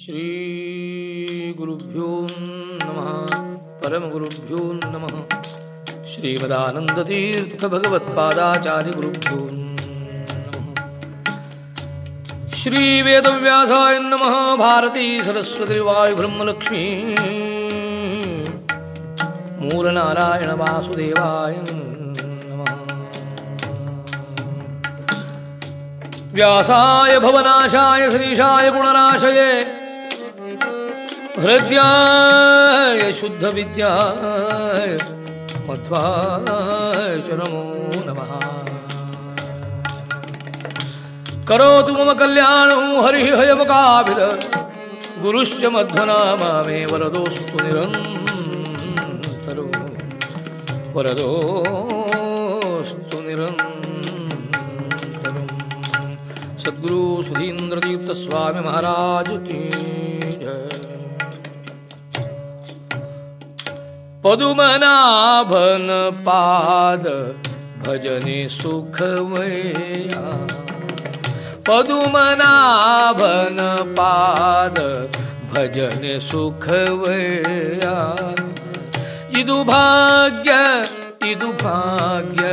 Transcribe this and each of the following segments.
श्रीगुरुभ्यो नमः परमगुरुभ्यो नमः श्रीमदानन्दतीर्थभगवत्पादाचार्यगुरुभ्यो नमः। श्रीवेदव्यासाय नमः भारती सरस्वतीवायुब्रह्मलक्ष्मी मूलनारायणवासुदेवाय व्यासाय भवनाशाय श्रीशाय गुणराशये हृद्याय शुद्धविद्याय मध्वाय, च नमो नमः। करोतु मम कल्याणं हरिः हयमुकाभिद गुरुश्च मध्वनामा मे वरदोऽस्तु निरन्तरो। वरदोऽस्तु सुधीन्द्रतीर्थ स्वामी महाराज की पदुमनाभन पाद, भजने सुखमया पदुमनाभन पाद, भजने सुखमया इदु भाग्य इदु भाग्य,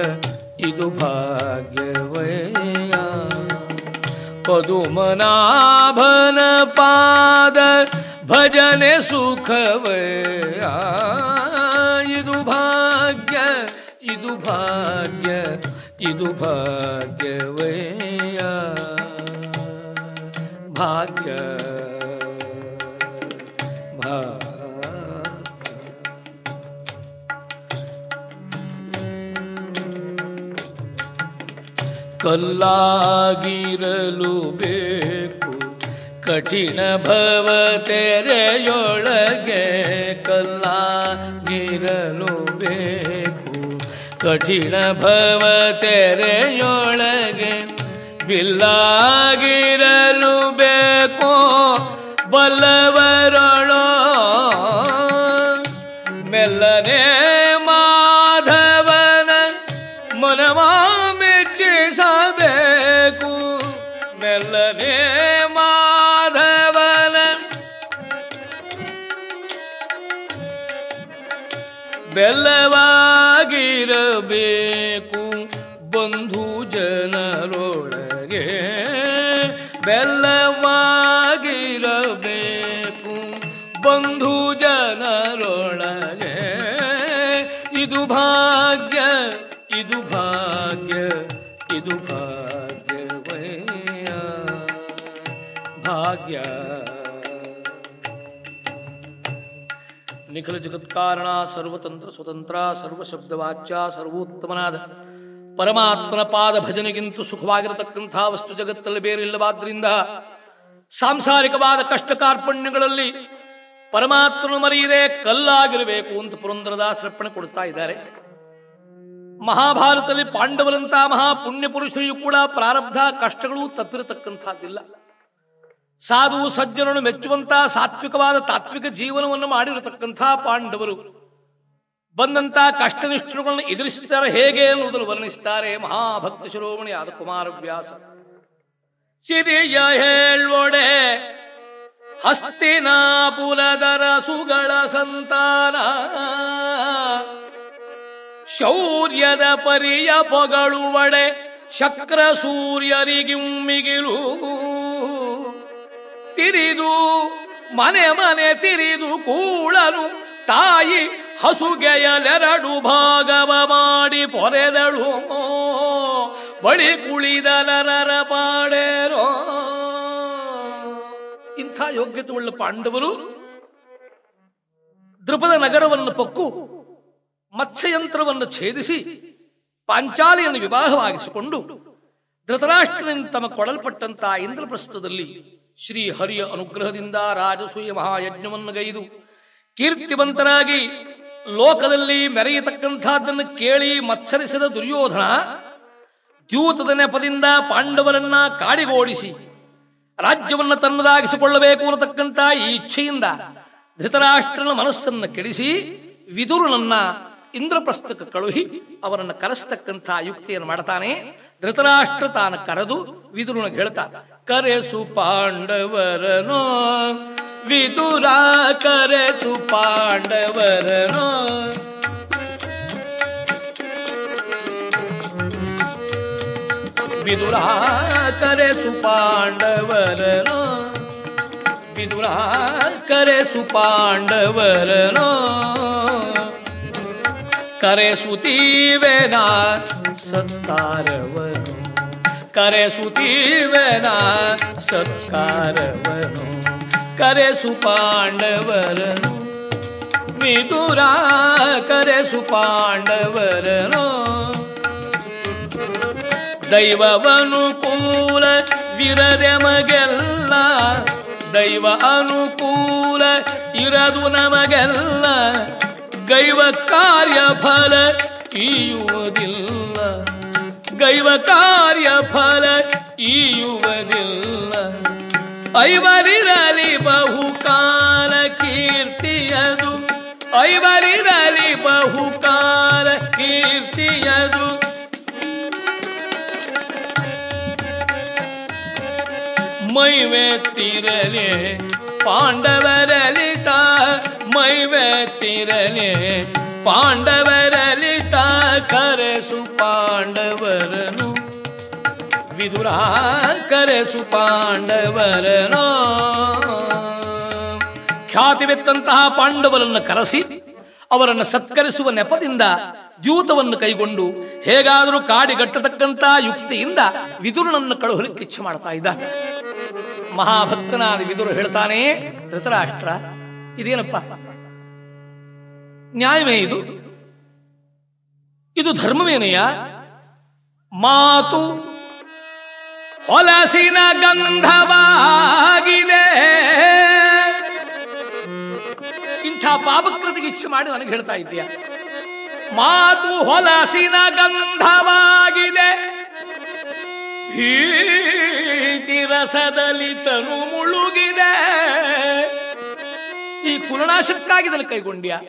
इदु भाग्यवया पदुमनाभन पाद ಭಜನೆ ಸುಖವೇ. ಇದು ಭಾಗ್ಯ ಇದು ಭಾಗ್ಯ ಇದು ಭಾಗ್ಯವಯ ಭಾಗ್ಯ ಭಾಗ್ಯ. ಕಲ್ಲಾಗಿರಲು ಬೇಕು. ಕಠಿಣ ಭವ ತೆರೆಯೊಳಗೆ ಕಲ್ಲಾಗಿರಲು ಬೇಕು ಕಠಿಣ ಭವ ತೆರೆಯೊಳಗೆ ಬಿಲ್ಲಾಗಿರಲು ಭಾಗ್ಯ ನಿಖಿಲ ಜಗತ್ಕಾರಣ ಸರ್ವತಂತ್ರ ಸ್ವತಂತ್ರ, ಸರ್ವಶಬ್ದವಾಚ್ಯ, ಸರ್ವೋತ್ತಮನಾದ. ಪರಮಾತ್ಮನ ಪಾದ ಭಜನೆಗಿಂತೂ ಸುಖವಾಗಿರತಕ್ಕಂಥ ವಸ್ತು ಜಗತ್ತಲ್ಲಿ ಬೇರಿಲ್ಲವಾದ್ರಿಂದ ಸಾಂಸಾರಿಕವಾದ ಕಷ್ಟ ಕಾರ್ಪಣ್ಯಗಳಲ್ಲಿ ಪರಮಾತ್ಮನು ಮರೆಯದೆ ಕಲ್ಲಾಗಿರಬೇಕು ಅಂತ ಪುರಂದರದಾಸರಪ್ಪಣೆ ಕೊಡ್ತಾ ಇದ್ದಾರೆ. ಮಹಾಭಾರತದಲ್ಲಿ ಪಾಂಡವರಂತಹ ಮಹಾ ಪುರುಷರಿಗೂ ಕೂಡ ಪ್ರಾರಬ್ಧ ಕಷ್ಟಗಳು ತಪ್ಪಿರತಕ್ಕಂಥದ್ದಿಲ್ಲ. ಸಾಧು ಸಜ್ಜನನ್ನು ಮೆಚ್ಚುವಂತಹ ಸಾತ್ವಿಕವಾದ ತಾತ್ವಿಕ ಜೀವನವನ್ನು ಮಾಡಿರತಕ್ಕಂಥ ಪಾಂಡವರು. ಬಂದಂತಹ ಕಷ್ಟನಿಷ್ಠರುಗಳನ್ನು ಎದುರಿಸುತ್ತಾರೆ ಹೇಗೆ ಎನ್ನುವುದನ್ನು ವರ್ಣಿಸುತ್ತಾರೆ ಮಹಾಭಕ್ತ ಶಿರೋಮಣಿ ಆದ ಕುಮಾರವ್ಯಾಸ. ಸಿರಿಯ ಹೇಳೋಡೆ ಹಸ್ತಿನಾಪುರದರ ಸುಗಳ ಸಂತಾನ. ಶೌರ್ಯದ ಪರಿಯ ಪೊಗಳುವಡೆ, ಶಕ್ರ ಸೂರ್ಯರಿಗಿಮ್ಮಿಗಿಲು ತಿರಿದು, ಮನೆ ಮನೆ ತಿರಿದು ಕೂಳನು ತಾಯಿ ಹಸುಗೆಯಲೆರಡು ಭಾಗವ ಮಾಡಿ ಪೊರೆದಳು. ಬಳಿ ಕುಳಿದ ನರರ ಪಾಡೇರೋ. ಇಂಥ ಯೋಗ್ಯತೆ ಉಳ್ಳ ಪಾಂಡವರು ದೃಪದ ನಗರವನ್ನು ಪಕ್ಕು, ಮತ್ಸ್ಯಯಂತ್ರವನ್ನು ಛೇದಿಸಿ ಪಾಂಚಾಲಿಯನ್ನು ವಿವಾಹವಾಗಿಸಿಕೊಂಡು ಧೃತರಾಷ್ಟ್ರನಿಂದ ತಮ್ಮ ಕೊಡಲ್ಪಟ್ಟಂತಹ ಇಂದ್ರಪ್ರಸ್ಥದಲ್ಲಿ ಶ್ರೀ ಹರಿಯ ಅನುಗ್ರಹದಿಂದ ರಾಜಸೂಯ ಮಹಾಯಜ್ಞವನ್ನು ಗೈದು ಕೀರ್ತಿವಂತನಾಗಿ ಲೋಕದಲ್ಲಿ ಮೆರೆಯತಕ್ಕಂಥದ್ದನ್ನು ಕೇಳಿ ಮತ್ಸರಿಸಿದ ದುರ್ಯೋಧನ ದ್ಯೂತದ ನೆಪದಿಂದ ಪಾಂಡವರನ್ನ ಕಾಡಿಗೋಡಿಸಿ ರಾಜ್ಯವನ್ನು ತನ್ನದಾಗಿಸಿಕೊಳ್ಳಬೇಕು ಅನ್ನತಕ್ಕಂಥ ಈ ಇಚ್ಛೆಯಿಂದ ಧೃತರಾಷ್ಟ್ರನ ಮನಸ್ಸನ್ನು ಕೆಡಿಸಿ ವಿದುರನನ್ನ ಇಂದ್ರಪ್ರಸ್ಥಕ್ಕೆ ಕಳುಹಿ ಅವರನ್ನು ಕರೆಸ್ತಕ್ಕಂಥ ಯುಕ್ತಿಯನ್ನು ಮಾಡ್ತಾನೆ. ಧೃತರಾಷ್ಟ್ರ ತಾನು ಕರೆದು ವಿದುರನಿಗೆ ಹೇಳ್ತಾ ಕರೆಸು ಪಾಂಡವರನೋ ವಿದುರ ಕರೆಸು ಪಾಂಡವರನೋ ವಿದುರ ಕರೆಸು ಪಾಂಡವರನೋ ವಿದುರ ಕರೆಸು ಪಾಂಡವರನೋ ಕರೆಸುತ್ತೀವೆನ ಸತ್ಕಾರವನು ಕರೆಸುತ್ತೀವೆನ ಸತ್ಕಾರವನು, ಕರೆಸು ಪಾಂಡವರನು. ವಿದುರ ಕರೆಸು ಪಾಂಡವರನು. ದೈವವನುಕೂಲ ವಿರದೆ ಮಗೆಲ್ಲ, ದೈವ ಅನುಕೂಲ ಇರದು ನಮಗೆಲ್ಲ ದೈವ ಕಾರ್ಯ ಫಲ ಈಯುವುದಿಲ್ಲ. ಗೈವ ಕಾರ್ಯ ಫಲ ಈಯುವುದಿಲ್ಲ. ಐವರಿರಲಿ ಬಹುಕಾಲ ಕೀರ್ತಿಯದು. ಐವರಿರಲಿ ಬಹುಕಾಲ ಕೀರ್ತಿಯದು. ಮೈವೆತ್ತಿರಲಿ ಪಾಂಡವರಲಿತ ಮೈವೆತ್ತಿರಲಿ ಪಾಂಡವರಲಿತ ಕರೆಸು ಪಾಂಡವರನು ವಿದುರ ಕರೆಸು ಪಾಂಡವರನು ಖ್ಯಾತಿವೆತ್ತಂತಹ ಪಾಂಡವರನ್ನು ಕರೆಸಿ, ಅವರನ್ನು ಸತ್ಕರಿಸುವ ನೆಪದಿಂದ ದ್ಯೂತವನ್ನು ಕೈಗೊಂಡು ಹೇಗಾದರೂ ಕಾಡಿಗಟ್ಟತಕ್ಕಂತಹ ಯುಕ್ತಿಯಿಂದ ವಿದುರನನ್ನು ಕಳುಹಲಿಕ್ಕೆ ಇಚ್ಛೆ ಮಾಡ್ತಾ ಇದ್ದ ಮಹಾಭಕ್ತನಾದ ವಿದುರು ಹೇಳ್ತಾನೆ, ಧೃತರಾಷ್ಟ್ರ, ಇದೇನಪ್ಪ? ನ್ಯಾಯವೇ ಇದು? ಇದು ಧರ್ಮವೇನೆಯ? ಮಾತು ಹೊಲಸಿನ ಗಂಧವಾಗಿದೆ. ಇಂಥ ಪಾಪಕೃತಿಗೆ ಇಚ್ಛೆ ಮಾಡಿ ನನಗೆ ಹೇಳ್ತಾ ಇದ್ದೀಯ? ಮಾತು ಹೊಲಸಿನ ಗಂಧವಾಗಿದೆ. ಭೀತಿ ರಸದಲ್ಲಿ ತನು ಮುಳುಗಿದೆ. ಈ ಕುಲನಾಶಕ್ಕಾಗಿ ಕೈಗೊಂಡ್ಯ?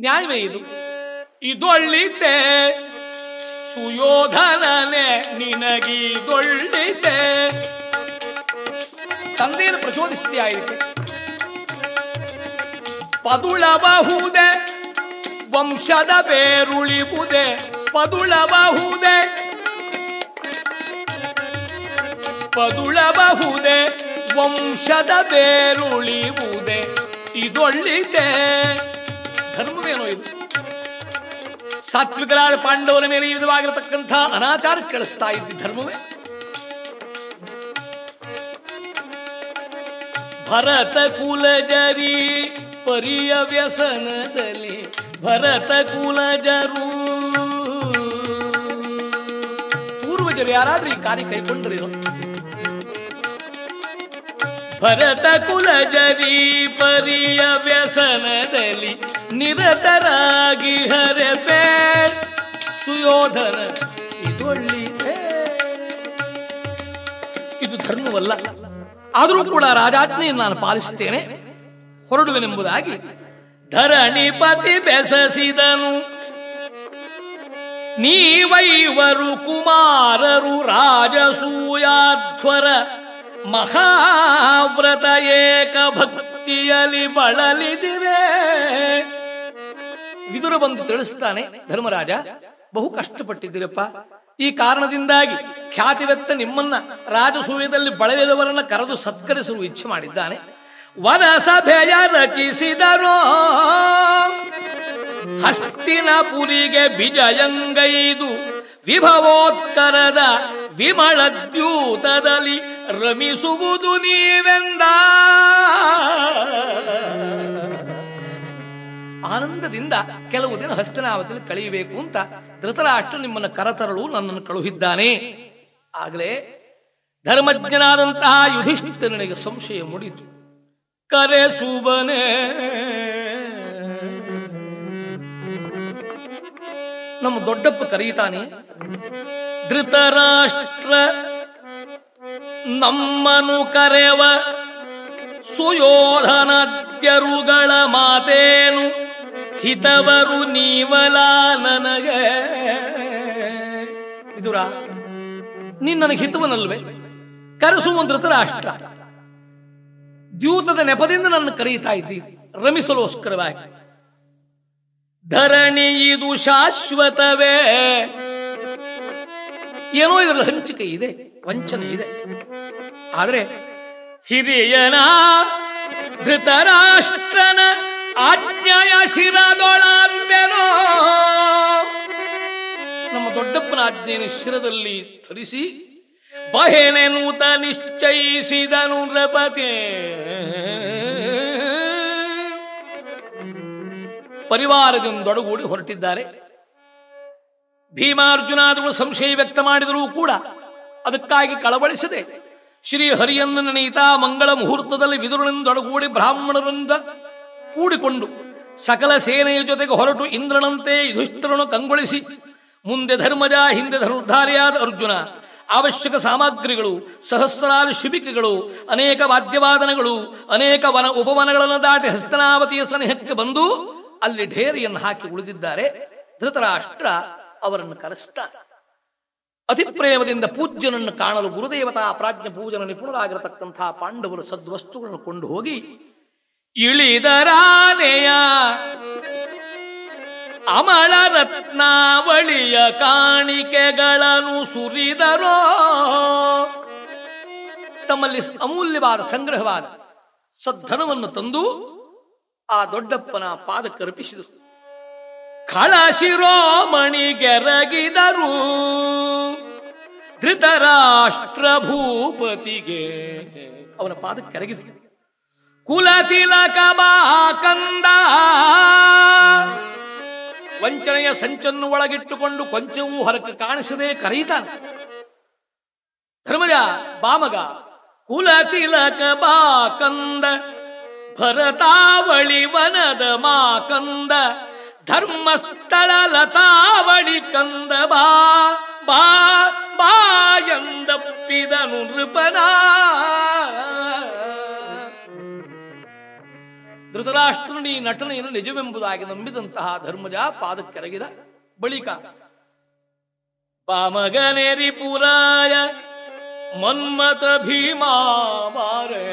ನ್ಯಾಯವೇ ಇದು? ಇದೊಳ್ಳಿತೆ. ಸುಯೋಧನನೆ, ನಿನಗಿದೊಳ್ಳಿತೆ. ತಂದೆಯನ್ನು ಪ್ರಚೋದಿಸ್ತೀಯ ಇದಕ್ಕೆ? ಪದುಳಬಹುದೆ, ವಂಶದ ಬೇರುಳಿಬುದೆ, ಪದುಳಬಹುದೆ. ಪದುಳಬಹುದೆ, ವಂಶದ ಬೇರುಳಿಬುದೆ, ಇದೊಳ್ಳಿತೆ. ಧರ್ಮವೇನೋ ಇದು? ಸಾತ್ವಿಕರಾದ ಪಾಂಡವರ ಮೇಲೆ ಈ ವಿಧವಾಗಿರತಕ್ಕಂಥ ಅನಾಚಾರ ಕೇಳಿಸ್ತಾ ಇದ್ದಿ ಧರ್ಮವೇ ಭರತ ಕುಲಜರಿ ಪರಿಯ ವ್ಯಸನದಲ್ಲಿ ಭರತ ಕುಲಜರು ಪೂರ್ವಜರು ಯಾರಾದ್ರೂ ಈ ಕಾರ್ಯ ಕೈಗೊಂಡ್ರೇನು ಭರತ ಕುಲಜರಿ ಪರಿಯ ವ್ಯಸನದಲ್ಲಿ ನಿರತರಾಗಿ ಹರತೆ ಸುಯೋಧನ ಇದೊಳ್ಳಿ ಇದು ಧರ್ಮವಲ್ಲ. ಆದರೂ ಕೂಡ ರಾಜಾಜ್ಞೆಯನ್ನು ನಾನು ಪಾಲಿಸುತ್ತೇನೆ. ಹೊರಡುವೆನೆಂಬುದಾಗಿ ಧರಣಿಪತಿ ಬೆಸಸಿದನು. ನೀವೈವರು ಕುಮಾರರು ರಾಜಸೂಯಾಧ್ವರ ಮಹಾವ್ರತ ಏಕ ಭಕ್ತಿಯಲ್ಲಿ ಬಳಲಿದಿರೆ ವಿದುರ ಬಂದು ತಿಳಿಸ್ತಾನೆ, ಧರ್ಮರಾಜ, ಬಹು ಕಷ್ಟಪಟ್ಟಿದ್ದೀರಪ್ಪ. ಈ ಕಾರಣದಿಂದಾಗಿ ಖ್ಯಾತಿವೆತ್ತ ನಿಮ್ಮನ್ನ ರಾಜಸೂಯದಲ್ಲಿ ಬಳಲಿದವರನ್ನ ಕರೆದು ಸತ್ಕರಿಸಲು ಇಚ್ಛೆ ಮಾಡಿದ್ದಾನೆ. ವರ ರಚಿಸಿದರೋ. ಹಸ್ತಿನ ಪುರಿಗೆ ವಿಜಯಂಗೈದು ವಿಭವೋತ್ಕರದ ವಿಮಳ ದ್ಯೂತದಲ್ಲಿ ರಮಿಸುವುದು ನೀವೆಂದ? ಆನಂದದಿಂದ ಕೆಲವು ದಿನ ಹಸ್ತನಾವತಿಯಲ್ಲಿ ಕಳೆಯಬೇಕು ಅಂತ ಧೃತರಾಷ್ಟ್ರ ನಿಮ್ಮನ್ನು ಕರತರಳು, ನನ್ನನ್ನು ಕಳುಹಿದ್ದಾನೆ. ಆಗಲೇ ಧರ್ಮಜ್ಞನಾದಂತಹ ಯುಧಿಷ್ಠಿರನಿಗೆ ಸಂಶಯ ಮೂಡಿತು. ಕರೆ ಸುಬನೆ ನಮ್ಮ ದೊಡ್ಡಪ್ಪ ಕರೆಯುತ್ತಾನೆ ಧೃತರಾಷ್ಟ್ರ ನಮ್ಮನು ಕರೆವ ಸುಯೋಧನದ್ಯರುಗಳ ಮಾತೇನು, ಹಿತವರು ನೀವಲ ನನಗೆ. ವಿದುರ, ನೀನ್ ನನಗೆ ಹಿತವನಲ್ವೇ? ಕರೆಸುವ ಧೃತರಾಷ್ಟ್ರ. ದ್ಯೂತದ ನೆಪದಿಂದ ನನ್ನ ಕರೀತಾ ಇದ್ದಿ ರಮಿಸಲುಸ್ಕರವಾಗಿ ಧರಣಿ ಇದು ಶಾಶ್ವತವೇ. ಏನೋ ಇದರಲ್ಲಿ ಹಂಚಿಕೆ ಇದೆ, ವಂಚನೆ ಇದೆ. ಆದರೆ ಹಿರಿಯನ ಧೃತರಾಷ್ಟ್ರನ ಆಜ್ಞೆಯ ಶಿರದೊಳಂತೆನೋ ನಮ್ಮ ದೊಡ್ಡಪ್ಪನ ಆಜ್ಞೆಯನ್ನು ಶಿರದಲ್ಲಿ ಧರಿಸಿ ಬಹೆನೆ ನೂತ ನಿಶ್ಚಯಿಸಿದನು ನೃಪತಿ ಪರಿವಾರದಿಂದೊಡಗೂಡಿ ಹೊರಟಿದ್ದಾರೆ. ಭೀಮಾರ್ಜುನಾದಿಗಳು ಸಂಶಯ ವ್ಯಕ್ತ ಮಾಡಿದರೂ ಕೂಡ ಅದಕ್ಕಾಗಿ ಕಳವಳಿಸದೆ ಶ್ರೀ ಹರಿಯನ್ನ ನೆನೆಯಿತಾ ಮಂಗಳ ಮುಹೂರ್ತದಲ್ಲಿ ವಿದುರನಿಂದೊಡಗೂಡಿ ಬ್ರಾಹ್ಮಣರಿಂದ ಕೂಡಿಕೊಂಡು ಸಕಲ ಸೇನೆಯ ಜೊತೆಗೆ ಹೊರಟು ಇಂದ್ರನಂತೆ ಯುಧಿಷ್ಠರನ್ನು ಕಂಗೊಳಿಸಿ ಮುಂದೆ ಧರ್ಮಜ, ಹಿಂದೆ ಧನುರ್ಧಾರಿಯಾದ ಅರ್ಜುನ, ಅವಶ್ಯಕ ಸಾಮಗ್ರಿಗಳು, ಸಹಸ್ರಾರು ಶಿಬಿಕೆಗಳು, ಅನೇಕ ವಾದ್ಯವಾದನಗಳು, ಅನೇಕ ವನ ಉಪವನಗಳನ್ನು ದಾಟಿ ಹಸ್ತನಾವತಿಯ ಸನಿಹಕ್ಕೆ ಬಂದು ಅಲ್ಲಿ ಢೇರಿಯನ್ನು ಹಾಕಿ ಉಳಿದಿದ್ದಾರೆ ಧೃತರಾಷ್ಟ್ರ ಅವರನ್ನು ಕರೆಸ್ತಾರೆ. ಅತಿ ಪ್ರೇಮದಿಂದ ಪೂಜ್ಯನನ್ನು ಕಾಣಲು ಗುರುದೇವತಾ ಪ್ರಾಜ್ಞ ಪೂಜನ ನಿಪುಣರಾಗಿರತಕ್ಕಂತಹ ಪಾಂಡವರು ಸದ್ವಸ್ತುಗಳನ್ನು ಕೊಂಡು ಹೋಗಿ ಇಳಿದರಾನೆಯ ಅಮಳ ರತ್ನಾವಳಿಯ ಕಾಣಿಕೆಗಳನ್ನು ಸುರಿದರೋ. ತಮ್ಮಲ್ಲಿ ಅಮೂಲ್ಯವಾದ ಸಂಗ್ರಹವಾದ ಸದ್ಧನವನ್ನು ತಂದು ಆ ದೊಡ್ಡಪ್ಪನ ಪಾದಕ್ಕರ್ಪಿಸಿದರು ಕಳಶಿರೋಮಣಿಗೆರಗಿದರು. ಧೃತರಾಷ್ಟ್ರ ಭೂಪತಿಗೆ ಅವನ ಪಾದಕ್ಕೆ ಕುಲ ಕುಲತಿಲಕ ಕಂದ. ವಂಚನೆಯ ಸಂಚನ್ನು ಒಳಗಿಟ್ಟುಕೊಂಡು ಕೊಂಚವೂ ಹೊರಕ್ಕೆ ಕಾಣಿಸದೆ ಕರೆಯುತ್ತಾನೆ ಧರ್ಮಜ ಬಾಮಗ ಕುಲತಿಲಕ ಕಂದ. ಭರತಾವಳಿ ವನದ ಮಾಕಂದ ಧರ್ಮಸ್ಥಳ ಲತಾವಳಿ ಕಂದ ಬಾ ಬಾ ಬಾ ಎಂದಪ್ಪಿದನು ನೃಪನ. ಧೃತರಾಷ್ಟ್ರನು ನಟನೆಯನ್ನು ನಿಜವೆಂಬುದಾಗಿ ನಂಬಿದಂತಹ ಧರ್ಮಜ ಪಾದಕ್ಕೆರಗಿದ ಬಳಿಕ ಪಾಮಗನೇರಿ ಪುರಾಯ ಮನ್ಮತ ಭೀಮಾ ಬಾರೇ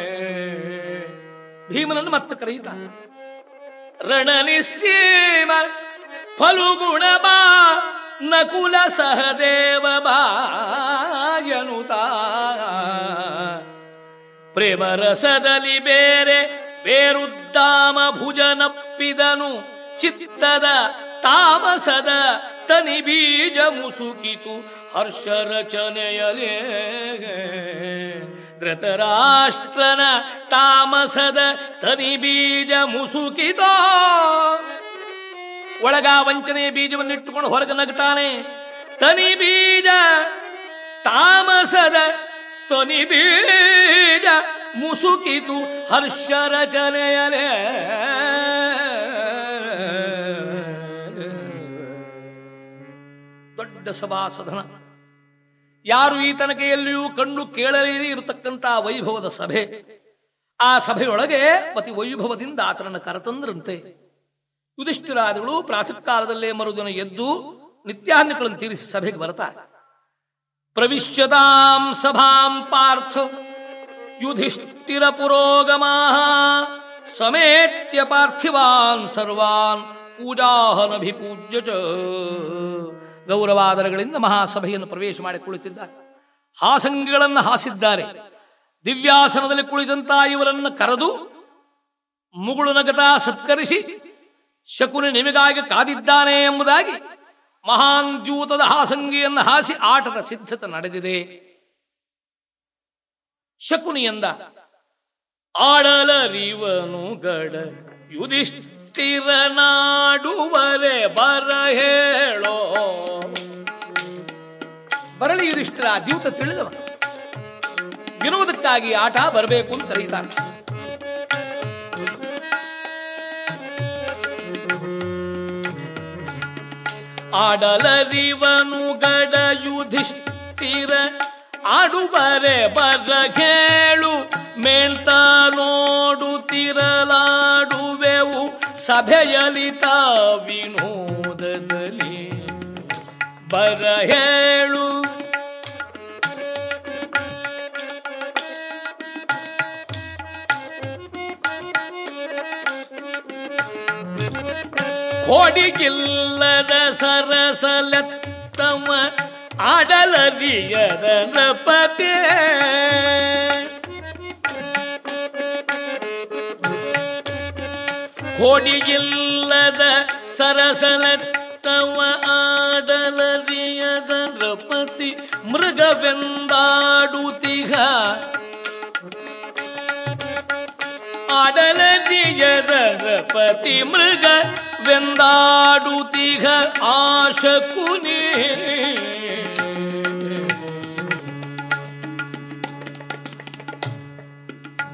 ಭೀಮನನ್ನು ಮತ್ತೆ ಕರೆಯುತ್ತಾನೆ ಫಲುಗುಣ ಬಾ, ನಕುಲ ಸಹದೇವ ಬಾಯನುತ ಪ್ರೇಮ ರಸದಲ್ಲಿ ಬೇರೆ ಬೇರುದ್ದಾಮ ಭುಜನಪ್ಪಿದನು ಚಿತ್ತದ ತಾಮಸದ ತನಿ ಬೀಜ ಮುಸುಕಿತು ಹರ್ಷ ರಚನೆಯಲೇ. ಧೃತರಾಷ್ಟ್ರನ ತಾಮಸದ ತನಿ ಬೀಜ ಮುಸುಕಿತೋ ಒಳಗ ಬೀಜವನ್ನು ಇಟ್ಟುಕೊಂಡು ಹೊರಗೆ ನಗ್ತಾನೆ. ತನಿ ಬೀಜ ತಾಮಸದ ತನಿ ಬೀಜ ಮುಸುಕಿತು ಹರ್ಷ ರಚನೆಯಲೇ ದೊಡ್ಡ ಸಭಾ ಸದನ ಯಾರು ಈ ತನಕ ಎಲ್ಲಿಯೂ ಕಂಡು ಕೇಳದೇ ಇರತಕ್ಕಂಥ ವೈಭವದ ಸಭೆ. ಆ ಸಭೆಯೊಳಗೆ ಪತಿ ವೈಭವದಿಂದ ಆತನನ್ನು ಕರತಂದ್ರಂತೆ. ಯುಧಿಷ್ಠಿರಾದಿಗಳು ಪ್ರಾತಃ ಕಾಲದಲ್ಲೇ ಮರುದಿನ ಎದ್ದು ನಿತ್ಯಾನ್ಯಗಳನ್ನು ತೀರಿಸಿ ಸಭೆಗೆ ಬರ್ತಾರೆ. ಪ್ರವಿಶ್ಯತಾಂ ಸಭಾಂ ಪಾರ್ಥ ಯುಧಿಷ್ಠಿರ ಪುರೋಗಮಾ ಸಮೇತ್ಯ ಪಾರ್ಥಿವಾನ್ ಸರ್ವಾನ್ ಪೂಜಾಹನಭಿಪೂಜ್ಯ ಚ ಗೌರವಾದರಗಳಿಂದ ಮಹಾಸಭೆಯನ್ನು ಪ್ರವೇಶ ಮಾಡಿ ಕುಳಿತಿದ್ದಾರೆ. ಹಾಸಂಗಿಗಳನ್ನು ಹಾಸಿದ್ದಾರೆ. ದಿವ್ಯಾಸನದಲ್ಲಿ ಕುಳಿತಂತ ಇವರನ್ನು ಕರೆದು ಮುಗುಳು ನಗತ ಸತ್ಕರಿಸಿ ಶಕುನಿ ನಿಮಗಾಗಿ ಕಾದಿದ್ದಾನೆ ಎಂಬುದಾಗಿ ಮಹಾನ್ ದ್ಯೂತದ ಹಾಸಂಗಿಯನ್ನು ಹಾಸಿ ಆಟದ ಸಿದ್ಧತೆ ನಡೆದಿದೆ. ಶಕುನಿ ಎಂದ ಆಡಲರಿವನು ಗಡ ಯುಧಿಷ್ಠಿರ ನಾಡುವರೆ ಬರ ಹೇಳೋ. ಬರಲಿ ಯುಧಿಷ್ಠರ ದ್ಯೂತ ತಿಳಿದವ ವಿನೋದಕ್ಕಾಗಿ ಆಟ ಬರಬೇಕು ಅಂತ ಕರೀತಾನೆ ಆಡಲರಿವನು ಗಡ ಯುಧಿಷ್ಠಿರ, ಆಡುವರೆ ಬರ ಕೇಳು ಸಭೆಯಲಿತ ವಿನೋದದಲ್ಲಿ ಬರ ಹೇಳು. ಕೋಡಿಗಿಲ್ಲದ ಸರಸಲತ್ತಮ ಆಡಲರಿಯದ ನಪತೇ. ಹೋಡಿಗಿಲ್ಲದ ಸರಸಲತ್ತವ ಆಡಲರಿಯದ ನೃಪತಿ ಮೃಗವೆಂದಾಡುತಿಗ ಆಡಲರಿಯದ ನೃಪತಿ ಮೃಗವೆಂದಾಡುತಿಗ ಆಶಕುನೇ